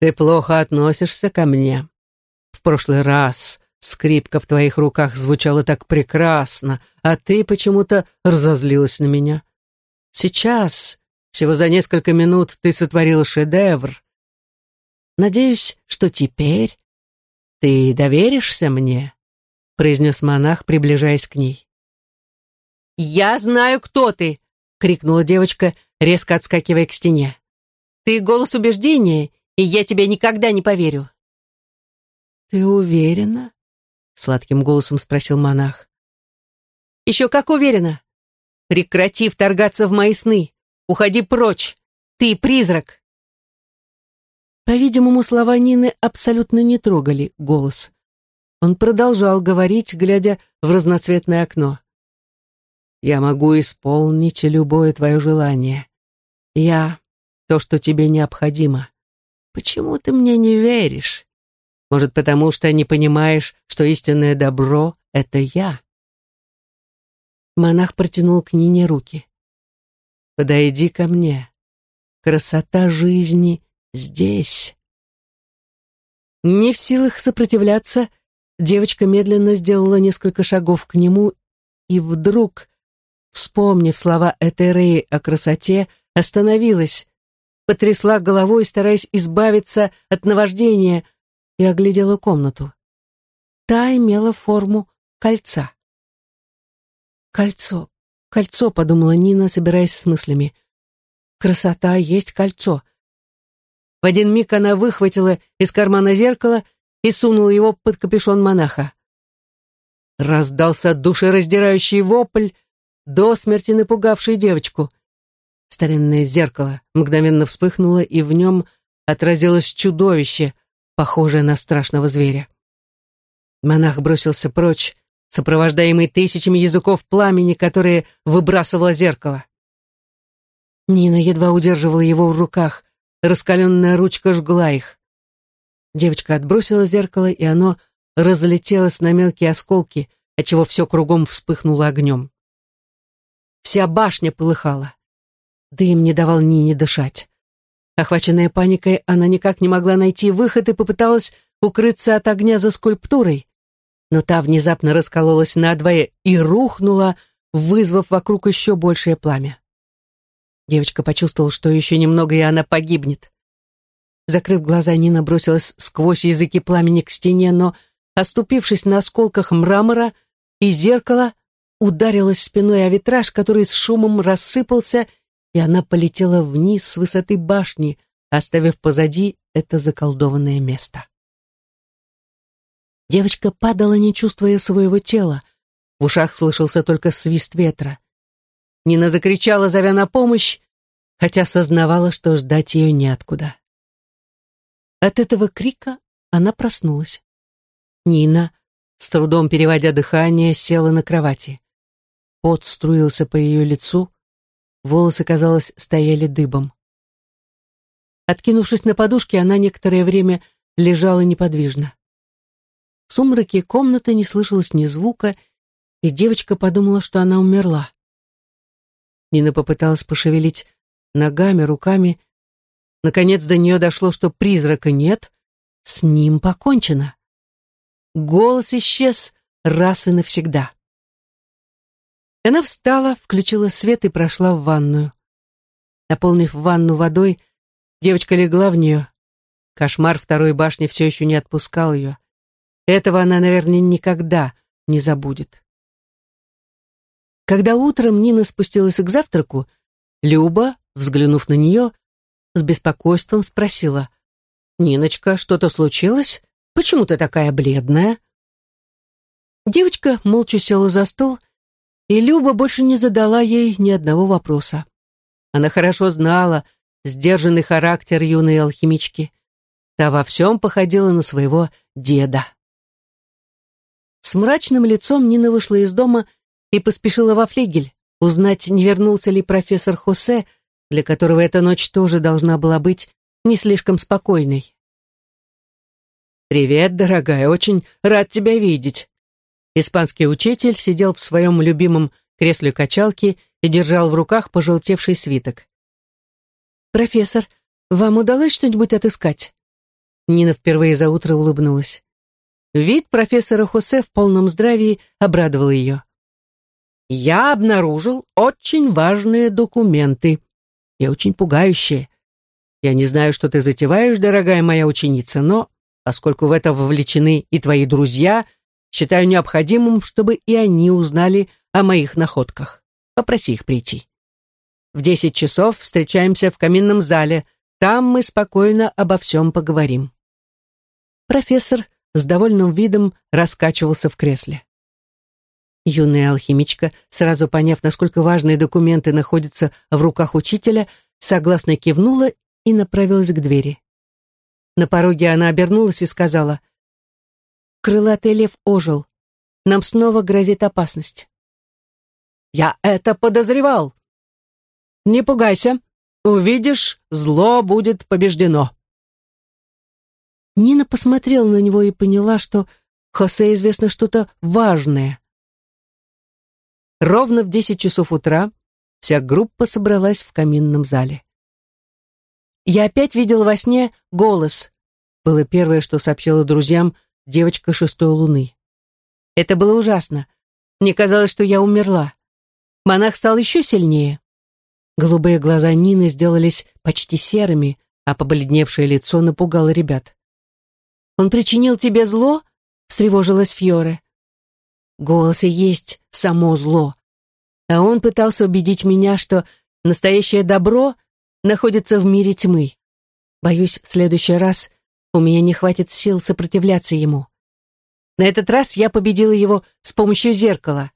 S1: «Ты плохо относишься ко мне. В прошлый раз скрипка в твоих руках звучала так прекрасно, а ты почему-то разозлилась на меня. Сейчас, всего за несколько минут, ты сотворила шедевр. Надеюсь, что теперь «Ты доверишься мне?» — произнес монах, приближаясь к ней. «Я знаю, кто ты!» — крикнула девочка, резко отскакивая к стене. «Ты голос убеждения, и я тебе никогда не поверю».
S2: «Ты уверена?» — сладким голосом спросил монах.
S1: «Еще как уверена! Прекрати вторгаться в мои сны! Уходи прочь! Ты призрак!»
S2: По-видимому, слова Нины абсолютно не трогали голос. Он продолжал говорить, глядя в разноцветное окно. «Я могу исполнить любое твое желание. Я — то, что тебе необходимо. Почему ты мне не веришь? Может, потому что не понимаешь, что истинное добро — это я?» Монах протянул к Нине руки. «Подойди ко мне. Красота жизни здесь». Не в силах сопротивляться, девочка медленно сделала несколько шагов к нему и вдруг, вспомнив слова Этереи о красоте, остановилась, потрясла головой, стараясь избавиться от наваждения, и оглядела комнату. Та имела форму кольца. «Кольцо, кольцо», — подумала Нина, собираясь с мыслями. «Красота есть кольцо. В один миг она выхватила из кармана зеркало и сунула его под капюшон монаха. Раздался душераздирающий вопль, до смерти напугавший девочку. Старинное зеркало мгновенно вспыхнуло, и в нем отразилось чудовище, похожее на страшного зверя. Монах бросился прочь, сопровождаемый тысячами языков пламени, которые выбрасывало зеркало. Нина едва удерживала его в руках, Раскаленная ручка жгла их. Девочка отбросила зеркало, и оно разлетелось на мелкие осколки, отчего все кругом вспыхнуло огнем. Вся башня полыхала. Дым не давал Нине дышать. Охваченная паникой, она никак не могла найти выход и попыталась укрыться от огня за скульптурой. Но та внезапно раскололась надвое и рухнула, вызвав вокруг еще большее пламя. Девочка почувствовала, что еще немного, и она погибнет. Закрыв глаза, Нина бросилась сквозь языки пламени к стене, но, оступившись на осколках мрамора и зеркала, ударилась спиной о витраж, который с шумом рассыпался, и она полетела вниз с высоты башни, оставив позади это заколдованное место. Девочка падала, не чувствуя своего тела. В ушах слышался только свист ветра. Нина закричала, зовя на помощь, хотя сознавала, что ждать ее неоткуда. От этого крика она проснулась. Нина, с трудом переводя дыхание, села на кровати. Пот струился по ее лицу, волосы, казалось, стояли дыбом. Откинувшись на подушке, она некоторое время лежала неподвижно. В сумраке комнаты не слышалось ни звука, и девочка подумала, что она умерла. Нина попыталась пошевелить ногами, руками. Наконец до нее дошло, что призрака нет, с ним покончено. Голос исчез раз и навсегда. Она встала, включила свет и прошла в ванную. Наполнив ванну водой, девочка легла в нее. Кошмар второй башни все еще не отпускал ее. Этого она, наверное, никогда не забудет. Когда утром Нина спустилась к завтраку, Люба, взглянув на нее, с беспокойством спросила, «Ниночка, что-то случилось? Почему ты такая бледная?» Девочка молча села за стол, и Люба больше не задала ей ни одного вопроса. Она хорошо знала сдержанный характер юной алхимички. Та во всем походила на своего деда. С мрачным лицом Нина вышла из дома и поспешила во флигель, узнать, не вернулся ли профессор Хосе, для которого эта ночь тоже должна была быть не слишком спокойной. «Привет, дорогая, очень рад тебя видеть». Испанский учитель сидел в своем любимом кресле качалки и держал в руках пожелтевший свиток. «Профессор, вам удалось что-нибудь отыскать?» Нина впервые за утро улыбнулась. Вид профессора Хосе в полном здравии обрадовал ее я обнаружил очень важные документы и очень пугающие. Я не знаю, что ты затеваешь, дорогая моя ученица, но
S1: поскольку в это вовлечены и твои друзья, считаю необходимым, чтобы и они узнали о моих находках. Попроси их прийти. В десять часов встречаемся в каминном зале. Там мы спокойно обо всем поговорим». Профессор с довольным видом раскачивался в кресле. Юная алхимичка, сразу поняв, насколько важные документы находятся в руках учителя, согласно кивнула и направилась к двери. На пороге она обернулась и сказала, «Крылатый лев ожил. Нам снова грозит опасность». «Я это подозревал!» «Не пугайся. Увидишь, зло будет побеждено». Нина посмотрела на него и поняла, что Хосе известно что-то важное. Ровно в десять часов утра вся группа собралась в каминном зале. «Я опять видела во сне голос», было первое, что сообщила друзьям девочка шестой луны. Это было ужасно. Мне казалось, что я умерла. Монах стал еще сильнее. Голубые глаза Нины сделались почти серыми, а побледневшее лицо напугало ребят. «Он причинил тебе зло?» — встревожилась Фьоре. Голос и есть само зло. А он пытался убедить меня, что настоящее добро находится в мире тьмы. Боюсь, в следующий раз у меня не хватит сил сопротивляться ему. На этот раз я победила его с помощью зеркала,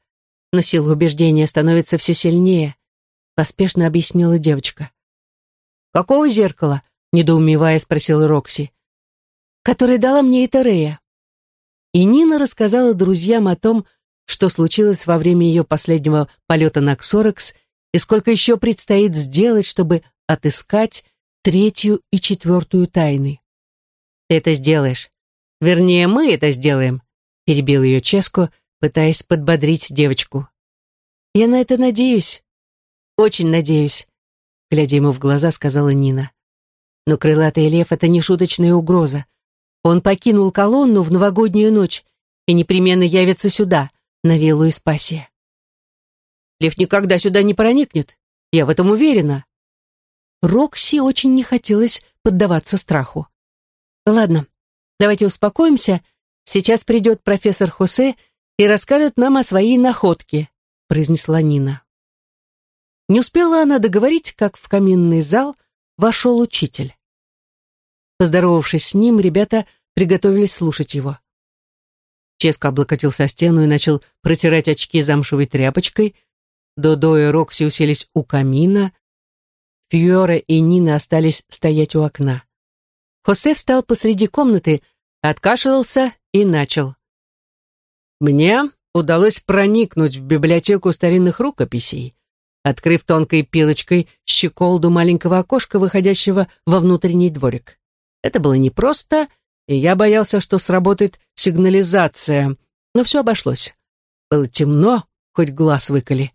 S1: но сила убеждения становится все сильнее, поспешно объяснила девочка. «Какого зеркала?» — недоумевая спросила Рокси. «Которое дала мне Этерея». И Нина рассказала друзьям о том, что случилось во время ее последнего полета на Ксорекс и сколько еще предстоит сделать, чтобы отыскать третью и четвертую тайны. «Ты это сделаешь. Вернее, мы это сделаем», — перебил ее Ческо, пытаясь подбодрить девочку. «Я на это надеюсь. Очень надеюсь», — глядя ему в глаза, сказала Нина. «Но крылатый лев — это не шуточная угроза. Он покинул колонну в новогоднюю ночь и непременно явится сюда, на виллу Испасия. Лев никогда сюда не проникнет, я в этом уверена. Рокси очень не хотелось поддаваться страху. Ладно, давайте успокоимся. Сейчас придет профессор Хосе и расскажет нам о своей находке, произнесла Нина. Не успела она договорить, как в каминный зал вошел учитель. Поздоровавшись с ним, ребята приготовились слушать его. Ческо облокотился о стену и начал протирать очки замшевой тряпочкой. Додо и Рокси уселись у камина. Фьора и Нина остались стоять у окна. Хосе встал посреди комнаты, откашлялся и начал. «Мне удалось проникнуть в библиотеку старинных рукописей, открыв тонкой пилочкой щеколду маленького окошка, выходящего во внутренний дворик. Это было непросто, и я боялся, что сработает сигнализация, но все обошлось. Было темно, хоть глаз выколи.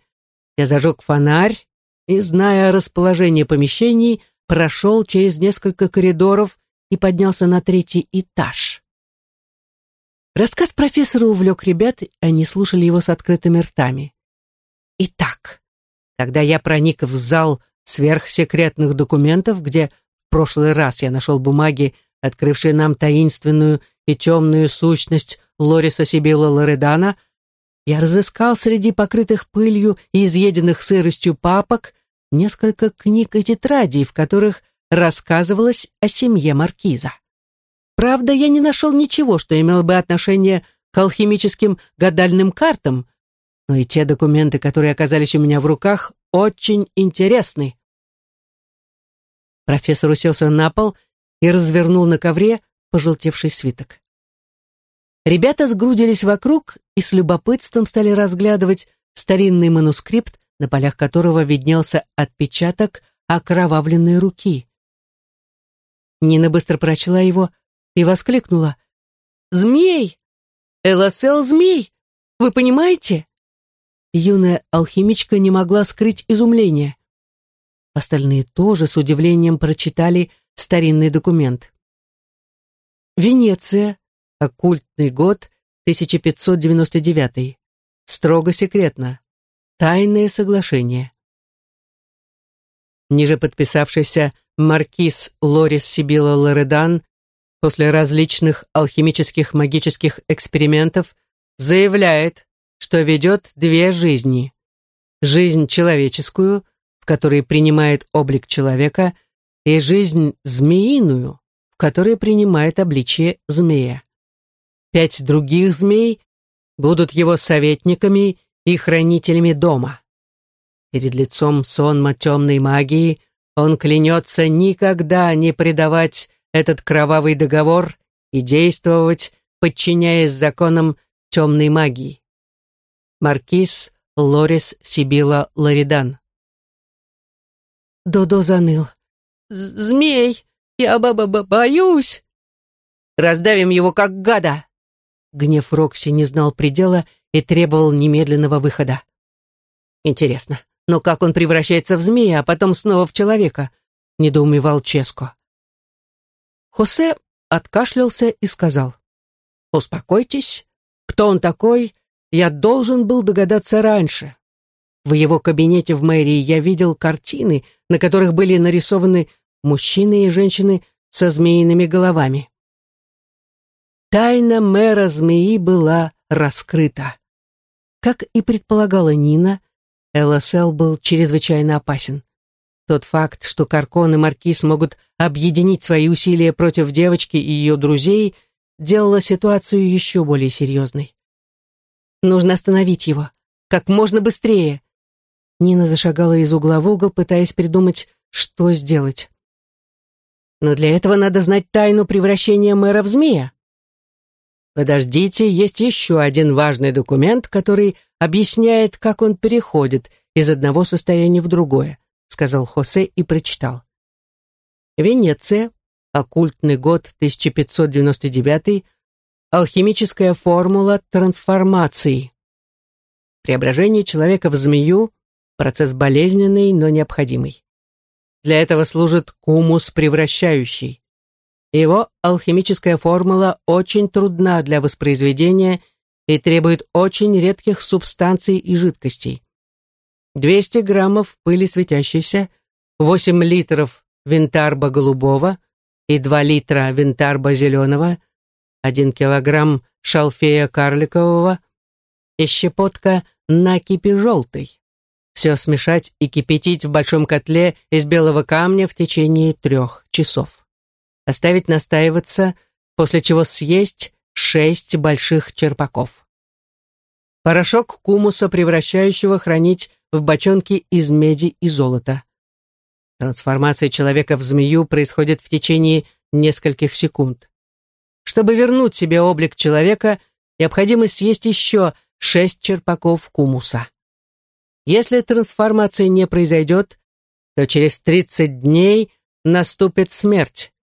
S1: Я зажег фонарь и, зная расположение помещений, прошел через несколько коридоров и поднялся на третий этаж. Рассказ профессора увлек ребят, и они слушали его с открытыми ртами. Итак, когда я проник в зал сверхсекретных документов, где в прошлый раз я нашел бумаги, открывшие нам таинственную и темную сущность Лориса Сибила Лоредана, я разыскал среди покрытых пылью и изъеденных сыростью папок несколько книг и тетрадей, в которых рассказывалось о семье Маркиза. Правда, я не нашел ничего, что имело бы отношение к алхимическим гадальным картам, но и те документы, которые оказались у меня в руках, очень интересны. Профессор уселся на пол и развернул на ковре пожелтевший свиток. Ребята сгрудились вокруг и с любопытством стали разглядывать старинный манускрипт, на полях которого виднелся отпечаток окровавленной руки. Нина быстро прочла его и воскликнула. «Змей! Элосел змей! Вы понимаете?» Юная алхимичка не могла скрыть изумление. Остальные тоже с удивлением прочитали старинный документ. Венеция, оккультный год, 1599. Строго секретно. Тайное соглашение. Ниже подписавшийся маркиз Лорис Сибила Лоредан после различных алхимических магических экспериментов заявляет, что ведет две жизни. Жизнь человеческую, в которой принимает облик человека, и жизнь змеиную, в которой принимает обличие змея. Пять других змей будут его советниками и хранителями дома. Перед лицом сонма темной магии он клянется никогда не предавать этот кровавый договор и действовать, подчиняясь законам темной магии. Маркиз Лорис Сибила Лоридан.
S2: Додо заныл. «Змей! Я б -б боюсь!»
S1: «Раздавим его, как гада!» Гнев Рокси не знал предела и требовал немедленного выхода. «Интересно, но как он превращается в змея, а потом снова в человека?» — недоумевал Ческо. Хосе откашлялся и сказал. «Успокойтесь. Кто он такой, я должен был догадаться раньше. В его кабинете в мэрии я видел картины, на которых были нарисованы мужчины и женщины со змеиными головами. Тайна мэра змеи была раскрыта. Как и предполагала Нина, ЛСЛ был чрезвычайно опасен. Тот факт, что Каркон и Маркиз могут объединить свои усилия против девочки и ее друзей, делало ситуацию еще более серьезной. Нужно остановить его. Как можно быстрее. Нина зашагала из угла в угол, пытаясь придумать, что сделать. Но для этого надо знать тайну превращения мэра в змея. Подождите, есть еще один важный документ, который объясняет, как он переходит из одного состояния в другое, сказал Хосе и прочитал. Венеция, оккультный год 1599, алхимическая формула трансформации. Преображение человека в змею – процесс болезненный, но необходимый. Для этого служит кумус превращающий. Его алхимическая формула очень трудна для воспроизведения и требует очень редких субстанций и жидкостей. 200 граммов пыли светящейся, 8 литров винтарба голубого и 2 литра винтарба зеленого, 1 килограмм шалфея карликового и щепотка накипи желтой. Все смешать и кипятить в большом котле из белого камня в течение трех часов оставить настаиваться, после чего съесть шесть больших черпаков. Порошок кумуса, превращающего хранить в бочонки из меди и золота. Трансформация человека в змею происходит в течение нескольких секунд. Чтобы вернуть себе облик человека, необходимо съесть еще шесть черпаков кумуса. Если трансформация не произойдет, то через 30 дней наступит смерть.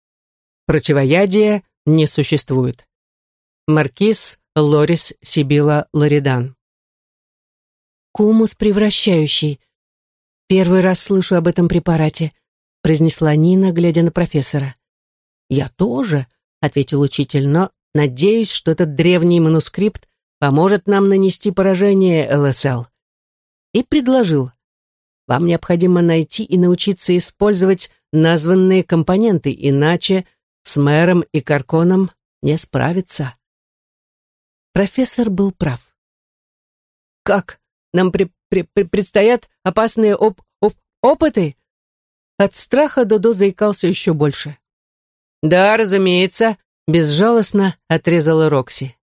S1: Противоядия не существует. Маркиз Лорис Сибила Лоридан.
S2: «Кумус превращающий. Первый раз слышу об этом препарате», произнесла Нина, глядя на профессора.
S1: «Я тоже», — ответил учитель, «но надеюсь, что этот древний манускрипт поможет нам нанести поражение ЛСЛ». И предложил. «Вам необходимо найти и научиться использовать названные компоненты, иначе с мэром и Карконом не справиться. Профессор был прав. «Как? Нам при при при предстоят опасные оп оп опыты?» От страха Додо заикался еще больше. «Да, разумеется», — безжалостно отрезала Рокси.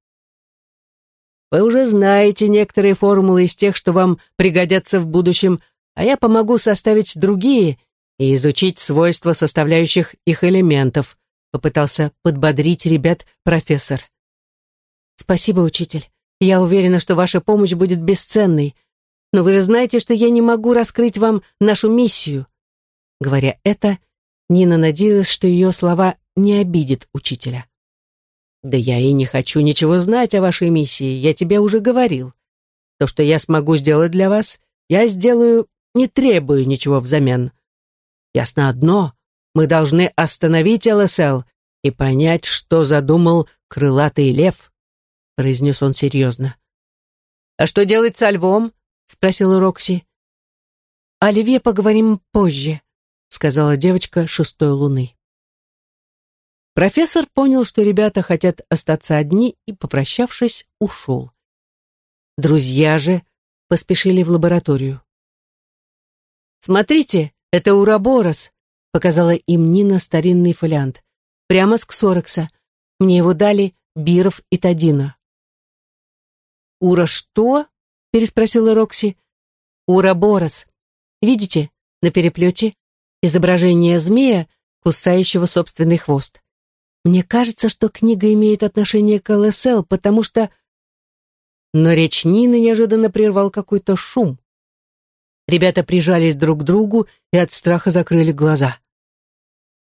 S1: «Вы уже знаете некоторые формулы из тех, что вам пригодятся в будущем, а я помогу составить другие и изучить свойства составляющих их элементов», Попытался подбодрить ребят профессор.
S2: «Спасибо, учитель. Я уверена, что ваша помощь будет бесценной. Но вы же знаете, что я не могу раскрыть вам нашу миссию». Говоря это, Нина надеялась, что ее слова не обидят учителя.
S1: «Да я и не хочу ничего знать о вашей миссии, я тебе уже говорил. То, что я смогу сделать для вас, я сделаю, не требую ничего взамен. Ясно одно, мы должны остановить ЛСЛ и понять, что задумал крылатый лев», — произнес он серьезно. «А что делать со львом?» — спросила Рокси.
S2: «О льве поговорим позже», — сказала девочка шестой луны.
S1: Профессор понял, что ребята хотят остаться одни, и, попрощавшись, ушел. Друзья же поспешили в лабораторию. «Смотрите, это Ураборос», — показала им Нина старинный фолиант. «Прямо с Ксорекса. Мне его дали Биров и Тадина». «Ура что?» — переспросила Рокси. «Ураборос. Видите, на переплете изображение змея, кусающего собственный хвост. Мне кажется, что книга имеет отношение к ЛСЛ, потому что...» Но речь Нины неожиданно прервал какой-то шум. Ребята прижались друг к другу и от страха закрыли глаза.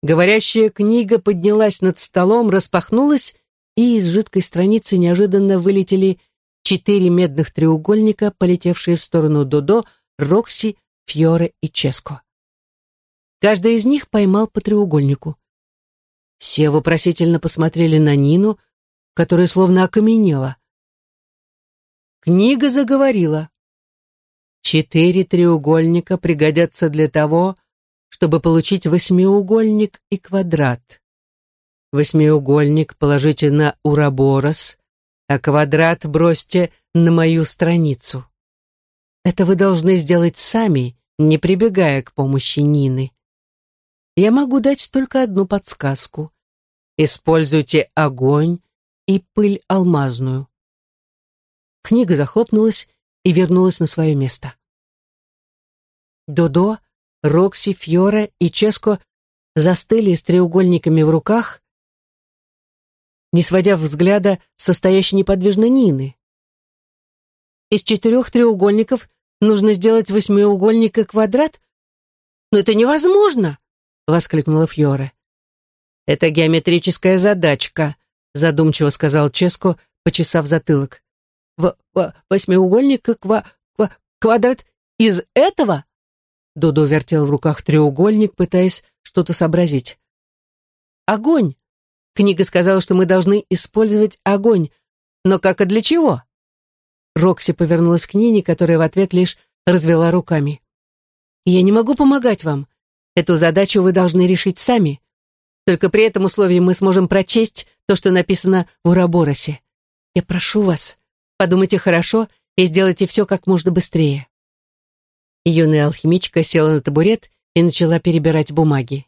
S1: Говорящая книга поднялась над столом, распахнулась, и из жидкой страницы неожиданно вылетели четыре медных треугольника, полетевшие в сторону Додо, Рокси, Фьоре и Ческо. Каждый из них поймал по треугольнику. Все вопросительно посмотрели на Нину, которая словно окаменела. Книга заговорила. Четыре треугольника пригодятся для того, чтобы получить восьмиугольник и квадрат. Восьмиугольник положите на Ураборос, а квадрат бросьте на мою страницу. Это вы должны сделать сами, не прибегая к помощи Нины. Я могу дать только одну подсказку. Используйте огонь и пыль алмазную. Книга захлопнулась и вернулась на свое место. Додо, Рокси, Фьора и Ческо застыли с треугольниками в руках, не сводя взгляда состоящей неподвижно Нины. Из четырех треугольников нужно сделать восьмиугольник и квадрат? Но это невозможно! — воскликнула Фьора. «Это геометрическая задачка», — задумчиво сказал Ческо, почесав затылок. В, в восьмиугольник и ква, ква, квадрат из этого?» Додо вертел в руках треугольник, пытаясь что-то сообразить. «Огонь!» Книга сказала, что мы должны использовать огонь. Но как и для чего? Рокси повернулась к Нине, которая в ответ лишь развела руками. «Я не могу помогать вам. Эту задачу вы должны решить сами. Только при этом условии мы сможем прочесть то, что написано в Ураборосе. Я прошу вас, подумайте хорошо и сделайте все как можно быстрее». Юная алхимичка села на табурет и начала перебирать бумаги.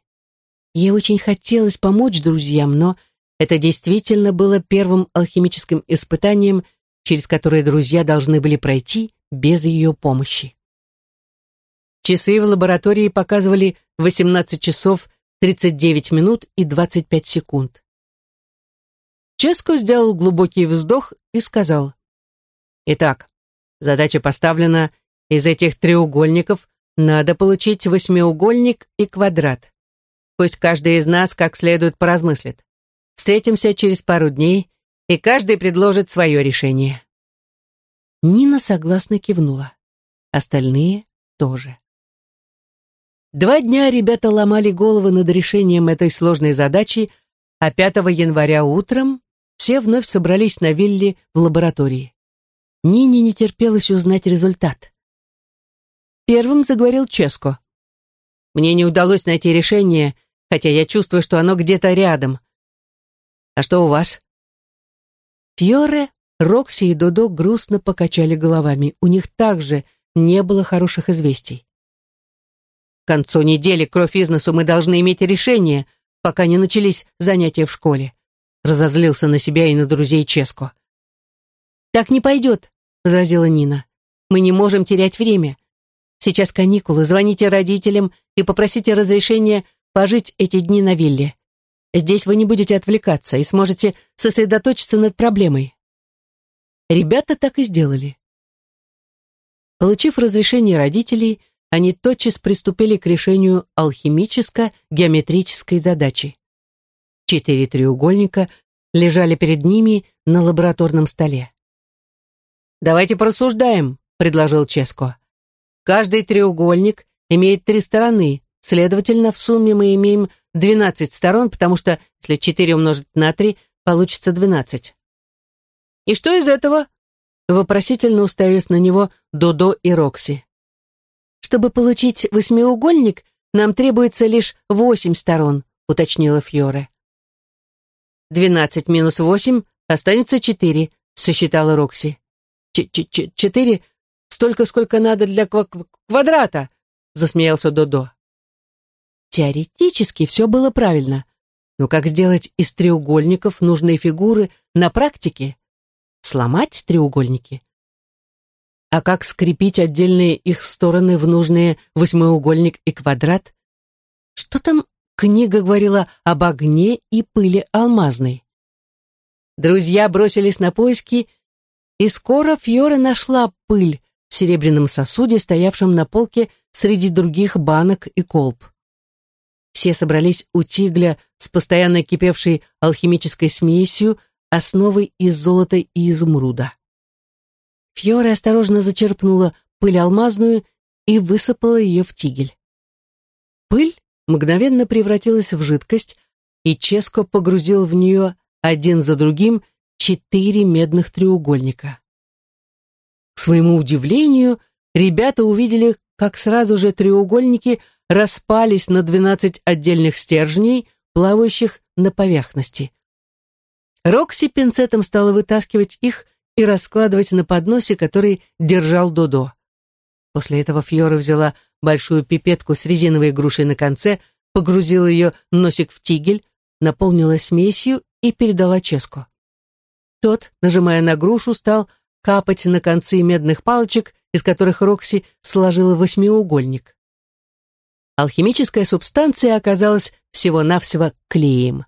S1: Ей очень хотелось помочь друзьям, но это действительно было первым алхимическим испытанием, через которое друзья должны были пройти без ее помощи. Часы в лаборатории показывали 18 часов 39 минут и 25 секунд. Ческо сделал глубокий вздох и сказал, «Итак, задача поставлена, из этих треугольников надо получить восьмиугольник и квадрат. Пусть каждый из нас как следует поразмыслит. Встретимся через пару дней, и каждый предложит свое решение». Нина согласно кивнула. Остальные тоже. Два дня ребята ломали головы над решением этой сложной задачи, а 5 января утром все вновь собрались на вилле в лаборатории. Нине не терпелось узнать результат. Первым заговорил Ческо. «Мне не удалось найти решение, хотя я чувствую, что оно где-то рядом. А что у вас? Фьоре, Рокси и Додо грустно покачали головами. У них также не было хороших известий. К концу недели кровь из носу мы должны иметь решение, пока не начались занятия в школе. Разозлился на себя и на друзей Ческо. «Так не пойдет», — возразила Нина. «Мы не можем терять время. Сейчас каникулы, звоните родителям и попросите разрешения пожить эти дни на вилле. Здесь вы не будете отвлекаться и сможете сосредоточиться над проблемой. Ребята так и сделали. Получив разрешение родителей, они тотчас приступили к решению алхимическо-геометрической задачи. Четыре треугольника лежали перед ними на лабораторном столе. «Давайте порассуждаем», — предложил Ческо. «Каждый треугольник имеет три стороны, Следовательно, в сумме мы имеем 12 сторон, потому что если 4 умножить на 3, получится 12. «И что из этого?» Вопросительно уставились на него Додо и Рокси. «Чтобы получить восьмиугольник, нам требуется лишь восемь сторон», уточнила Фьоре.
S2: Двенадцать минус восемь, останется четыре, сосчитала Рокси. Четыре? Столько, сколько надо для кв квадрата, засмеялся Додо. Теоретически все было правильно. Но как сделать из треугольников нужные фигуры на практике? Сломать треугольники? А как скрепить отдельные их стороны в нужные восьмиугольник и квадрат? Что там книга говорила об огне и пыли алмазной? Друзья бросились на поиски, и скоро Фьора нашла пыль в серебряном сосуде, стоявшем на полке среди других банок и колб. Все собрались у тигля с постоянно кипевшей алхимической смесью, основой из золота и изумруда. Фьора осторожно зачерпнула пыль алмазную и высыпала ее в тигель. Пыль мгновенно превратилась в жидкость, и Ческо погрузил в нее один за другим четыре медных треугольника. К своему удивлению, ребята увидели, как сразу же треугольники – распались на двенадцать отдельных стержней, плавающих на поверхности. Рокси пинцетом стала вытаскивать их и раскладывать на подносе, который держал Додо. После этого Фьора взяла большую пипетку с резиновой грушей на конце, погрузила ее носик в тигель, наполнила смесью и передала Ческо. Тот, нажимая на грушу, стал капать на концы медных палочек, из которых Рокси сложила восьмиугольник. Алхимическая субстанция оказалась всего-навсего клеем.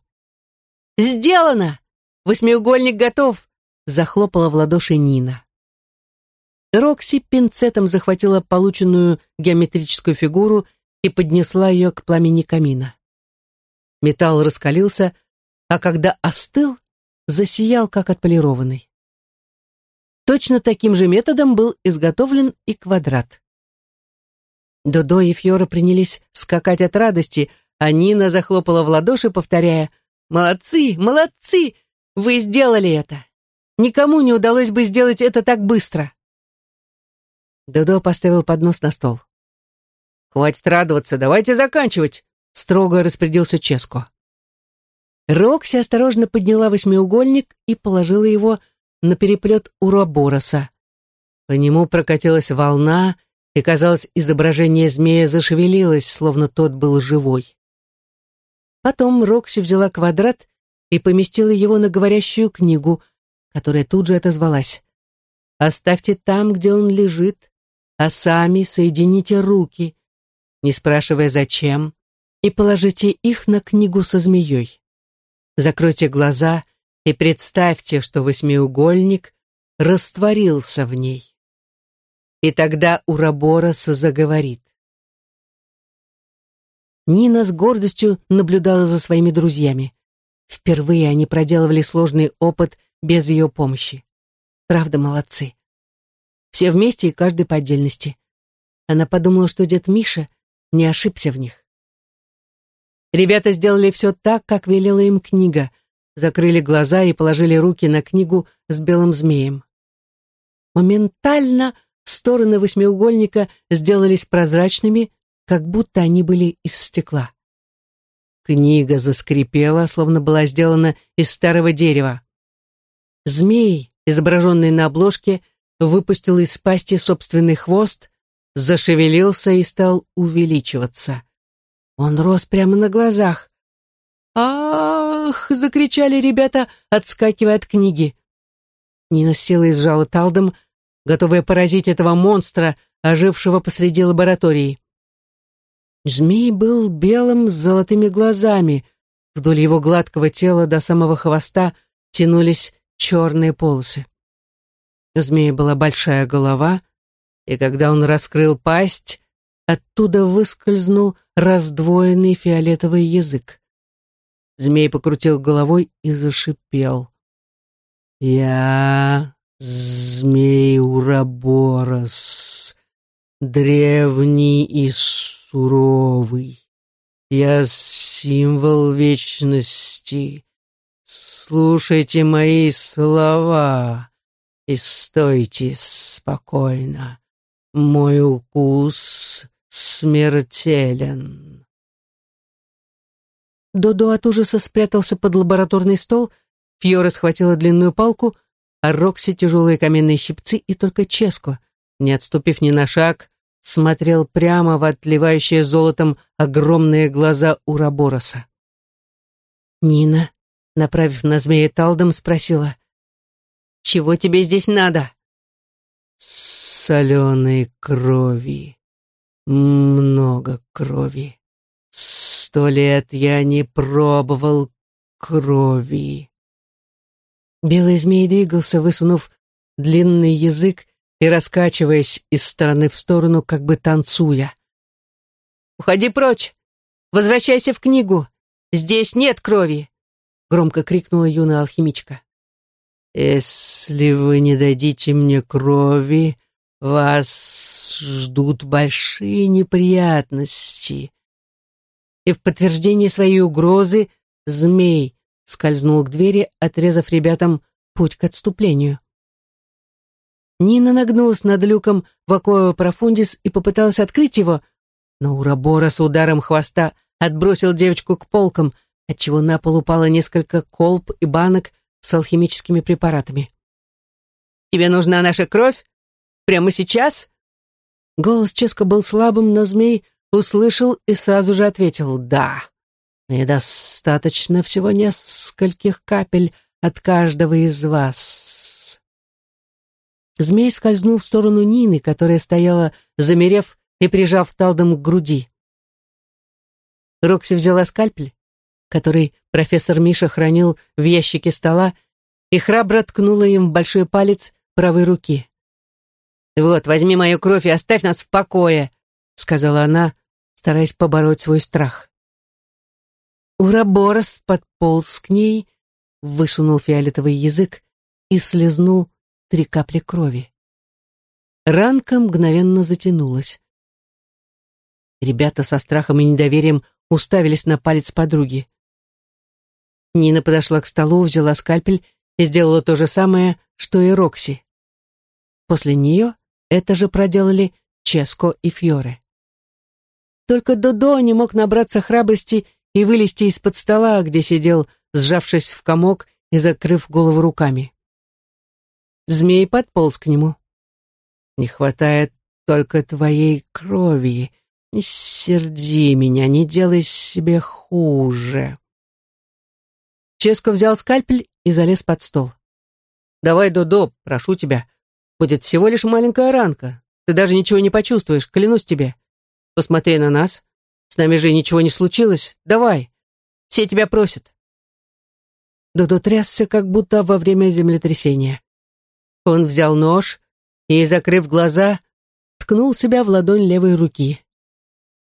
S2: «Сделано! Восьмиугольник готов!» — захлопала в ладоши Нина. Рокси пинцетом захватила полученную геометрическую фигуру и поднесла ее к пламени камина. Металл раскалился, а когда остыл, засиял, как отполированный. Точно таким же методом был изготовлен и квадрат. Додо и Фьора принялись скакать от радости, а Нина захлопала в ладоши, повторяя «Молодцы, молодцы! Вы сделали это! Никому не удалось бы сделать это так быстро!» Додо поставил поднос на стол. «Хватит радоваться, давайте заканчивать!» строго распорядился Ческо. Рокси осторожно подняла восьмиугольник и положила его на переплет Уробороса. По нему прокатилась волна, и, казалось, изображение змея зашевелилось, словно тот был живой. Потом Рокси взяла квадрат и поместила его на говорящую книгу, которая тут же отозвалась. «Оставьте там, где он лежит, а сами соедините руки, не спрашивая зачем, и положите их на книгу со змеей. Закройте глаза и представьте, что восьмиугольник растворился в ней и тогда Ураборос заговорит. Нина с гордостью наблюдала за своими друзьями. Впервые они проделывали сложный опыт без ее помощи. Правда, молодцы. Все вместе и каждый по отдельности. Она подумала, что дед Миша не ошибся в них. Ребята сделали все так, как велела им книга, закрыли глаза и положили руки на книгу с белым змеем. Моментально стороны восьмиугольника сделались прозрачными, как будто они были из стекла. Книга заскрипела, словно была сделана из старого дерева. Змей, изображенный на обложке, выпустил из пасти собственный хвост, зашевелился и стал увеличиваться. Он рос прямо на глазах. «Ах!» — закричали ребята, отскакивая от книги. Нина села и сжала талдом, готовая поразить этого монстра, ожившего посреди лаборатории. Змей был белым с золотыми глазами. Вдоль его гладкого тела до самого хвоста тянулись черные полосы. У змея была большая голова, и когда он раскрыл пасть, оттуда выскользнул раздвоенный фиолетовый язык. Змей покрутил головой и зашипел. «Я Змей Ураборос, древний и суровый, я символ вечности. Слушайте мои слова и стойте спокойно. Мой укус смертелен. Додо от ужаса спрятался под лабораторный стол, Фьора схватила длинную палку, а Рокси тяжелые каменные щипцы, и только Ческо, не отступив ни на шаг, смотрел прямо в отливающие золотом огромные глаза Урабороса. Нина, направив на змея талдом, спросила, «Чего тебе здесь надо?»
S1: «Соленой крови. Много крови. Сто лет я не пробовал крови».
S2: Белый змей двигался, высунув длинный язык и раскачиваясь из стороны в сторону, как бы танцуя. «Уходи прочь! Возвращайся в книгу! Здесь нет крови!» — громко крикнула юная алхимичка.
S1: «Если вы не дадите мне крови, вас ждут большие неприятности».
S2: И в подтверждение своей угрозы змей скользнул к двери, отрезав ребятам путь к отступлению. Нина нагнулась над люком в Акоэо Профундис и попыталась открыть его, но Урабора с ударом хвоста отбросил девочку к полкам, отчего на пол упало несколько колб и банок с алхимическими препаратами. «Тебе нужна наша кровь? Прямо сейчас?» Голос Ческа был слабым, но змей услышал и сразу же ответил «да». И достаточно всего нескольких капель от каждого из вас. Змей скользнул в сторону Нины, которая стояла, замерев и прижав талдом к груди. Рокси взяла скальпель, который профессор Миша хранил в ящике стола, и храбро ткнула им в большой палец правой руки. «Вот, возьми мою кровь и оставь нас в покое», — сказала она, стараясь побороть свой страх. Ураборос подполз к ней, высунул фиолетовый язык и слезнул три капли крови. Ранка мгновенно затянулась. Ребята со страхом и недоверием уставились на палец подруги. Нина подошла к столу, взяла скальпель и сделала то же самое, что и Рокси. После нее это же проделали Ческо и Фьоре. Только Додо не мог набраться храбрости и вылезти из-под стола, где сидел, сжавшись в комок и закрыв голову руками. Змей подполз к нему. «Не хватает только твоей крови. Не серди меня, не делай себе хуже». Ческо взял скальпель и залез под стол. «Давай, Додо, прошу тебя. Будет всего лишь маленькая ранка. Ты даже ничего не почувствуешь, клянусь тебе. Посмотри на нас. С нами же ничего не случилось. Давай. Все тебя просят. Додо трясся, как будто во время землетрясения. Он взял нож и, закрыв глаза, ткнул себя в ладонь левой руки.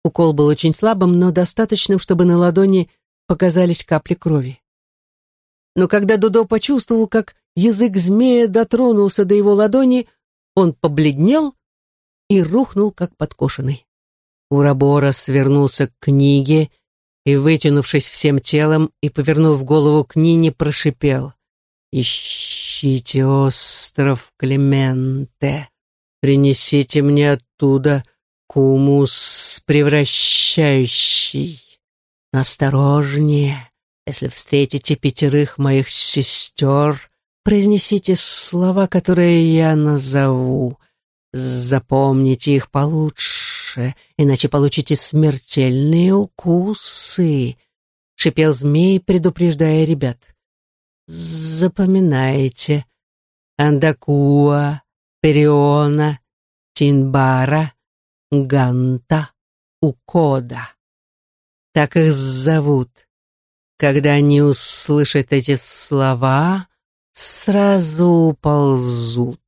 S2: Укол был очень слабым, но достаточным, чтобы на ладони показались капли крови. Но когда Дудо почувствовал, как язык змея дотронулся до его ладони, он побледнел и рухнул, как подкошенный. Урабора свернулся к книге и, вытянувшись всем телом и повернув голову к Нине, прошипел. «Ищите остров Клементе, принесите мне оттуда кумус превращающий. Осторожнее, если встретите пятерых моих сестер, произнесите слова, которые я назову. Запомните их получше» лучше, иначе получите смертельные укусы», — шипел змей, предупреждая ребят. «Запоминайте. Андакуа, Периона, Тинбара, Ганта, Укода. Так их зовут. Когда они услышат эти слова, сразу ползут.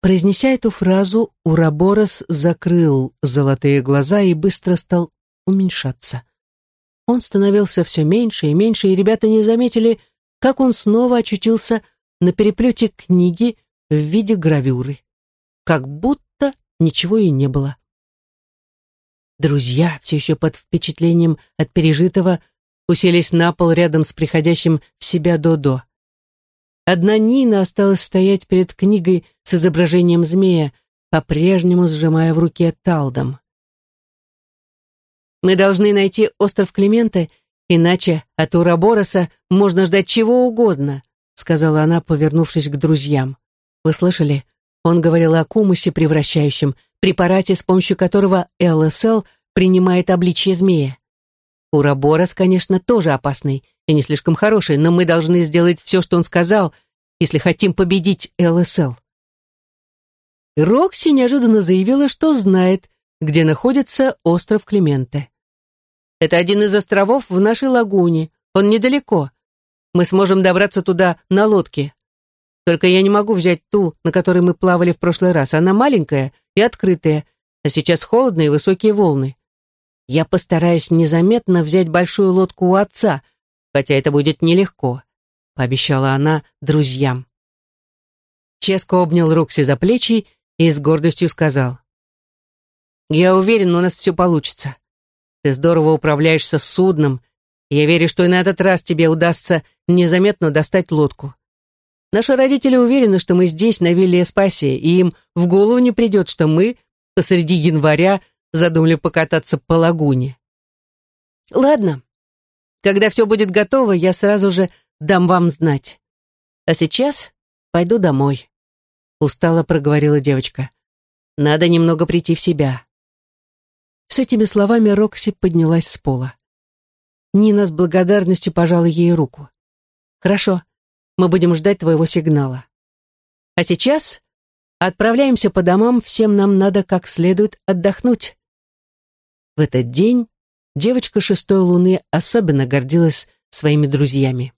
S2: Произнеся эту фразу, Ураборос закрыл золотые глаза и быстро стал уменьшаться. Он становился все меньше и меньше, и ребята не заметили, как он снова очутился на переплете книги в виде гравюры. Как будто ничего и не было. Друзья, все еще под впечатлением от пережитого, уселись на пол рядом с приходящим в себя Додо. Одна Нина осталась стоять перед книгой с изображением змея, по-прежнему сжимая в руке талдом. Мы должны найти остров Климента, иначе от Урабороса можно ждать чего угодно, сказала она, повернувшись к друзьям. Вы слышали? Он говорил о кумусе превращающем, препарате, с помощью которого ЛСЛ принимает обличье змея. Ураборос, конечно, тоже опасный и не слишком хороший, но мы должны сделать все, что он сказал, если хотим победить ЛСЛ. Рокси неожиданно заявила, что знает, где находится остров Клименте. «Это один из островов в нашей лагуне. Он недалеко. Мы сможем добраться туда на лодке. Только я не могу взять ту, на которой мы плавали в прошлый раз. Она маленькая и открытая, а сейчас холодно и высокие волны. Я постараюсь незаметно взять большую лодку у отца, хотя это будет нелегко», — пообещала она друзьям. Ческо обнял Рокси за плечи и с гордостью сказал. «Я уверен, у нас все получится. Ты здорово управляешься с судном, и я верю, что и на этот раз тебе удастся незаметно достать лодку. Наши родители уверены, что мы здесь, на вилле Эспасия, и им в голову не придет, что мы посреди января задумали покататься по лагуне. Ладно, когда все будет готово, я сразу же дам вам знать. А сейчас пойду домой. Устало проговорила девочка. Надо немного прийти в себя. С этими словами Рокси поднялась с пола. Нина с благодарностью пожала ей руку. «Хорошо, мы будем ждать твоего сигнала. А сейчас отправляемся по домам, всем нам надо как следует отдохнуть». В этот день девочка шестой луны особенно гордилась своими друзьями.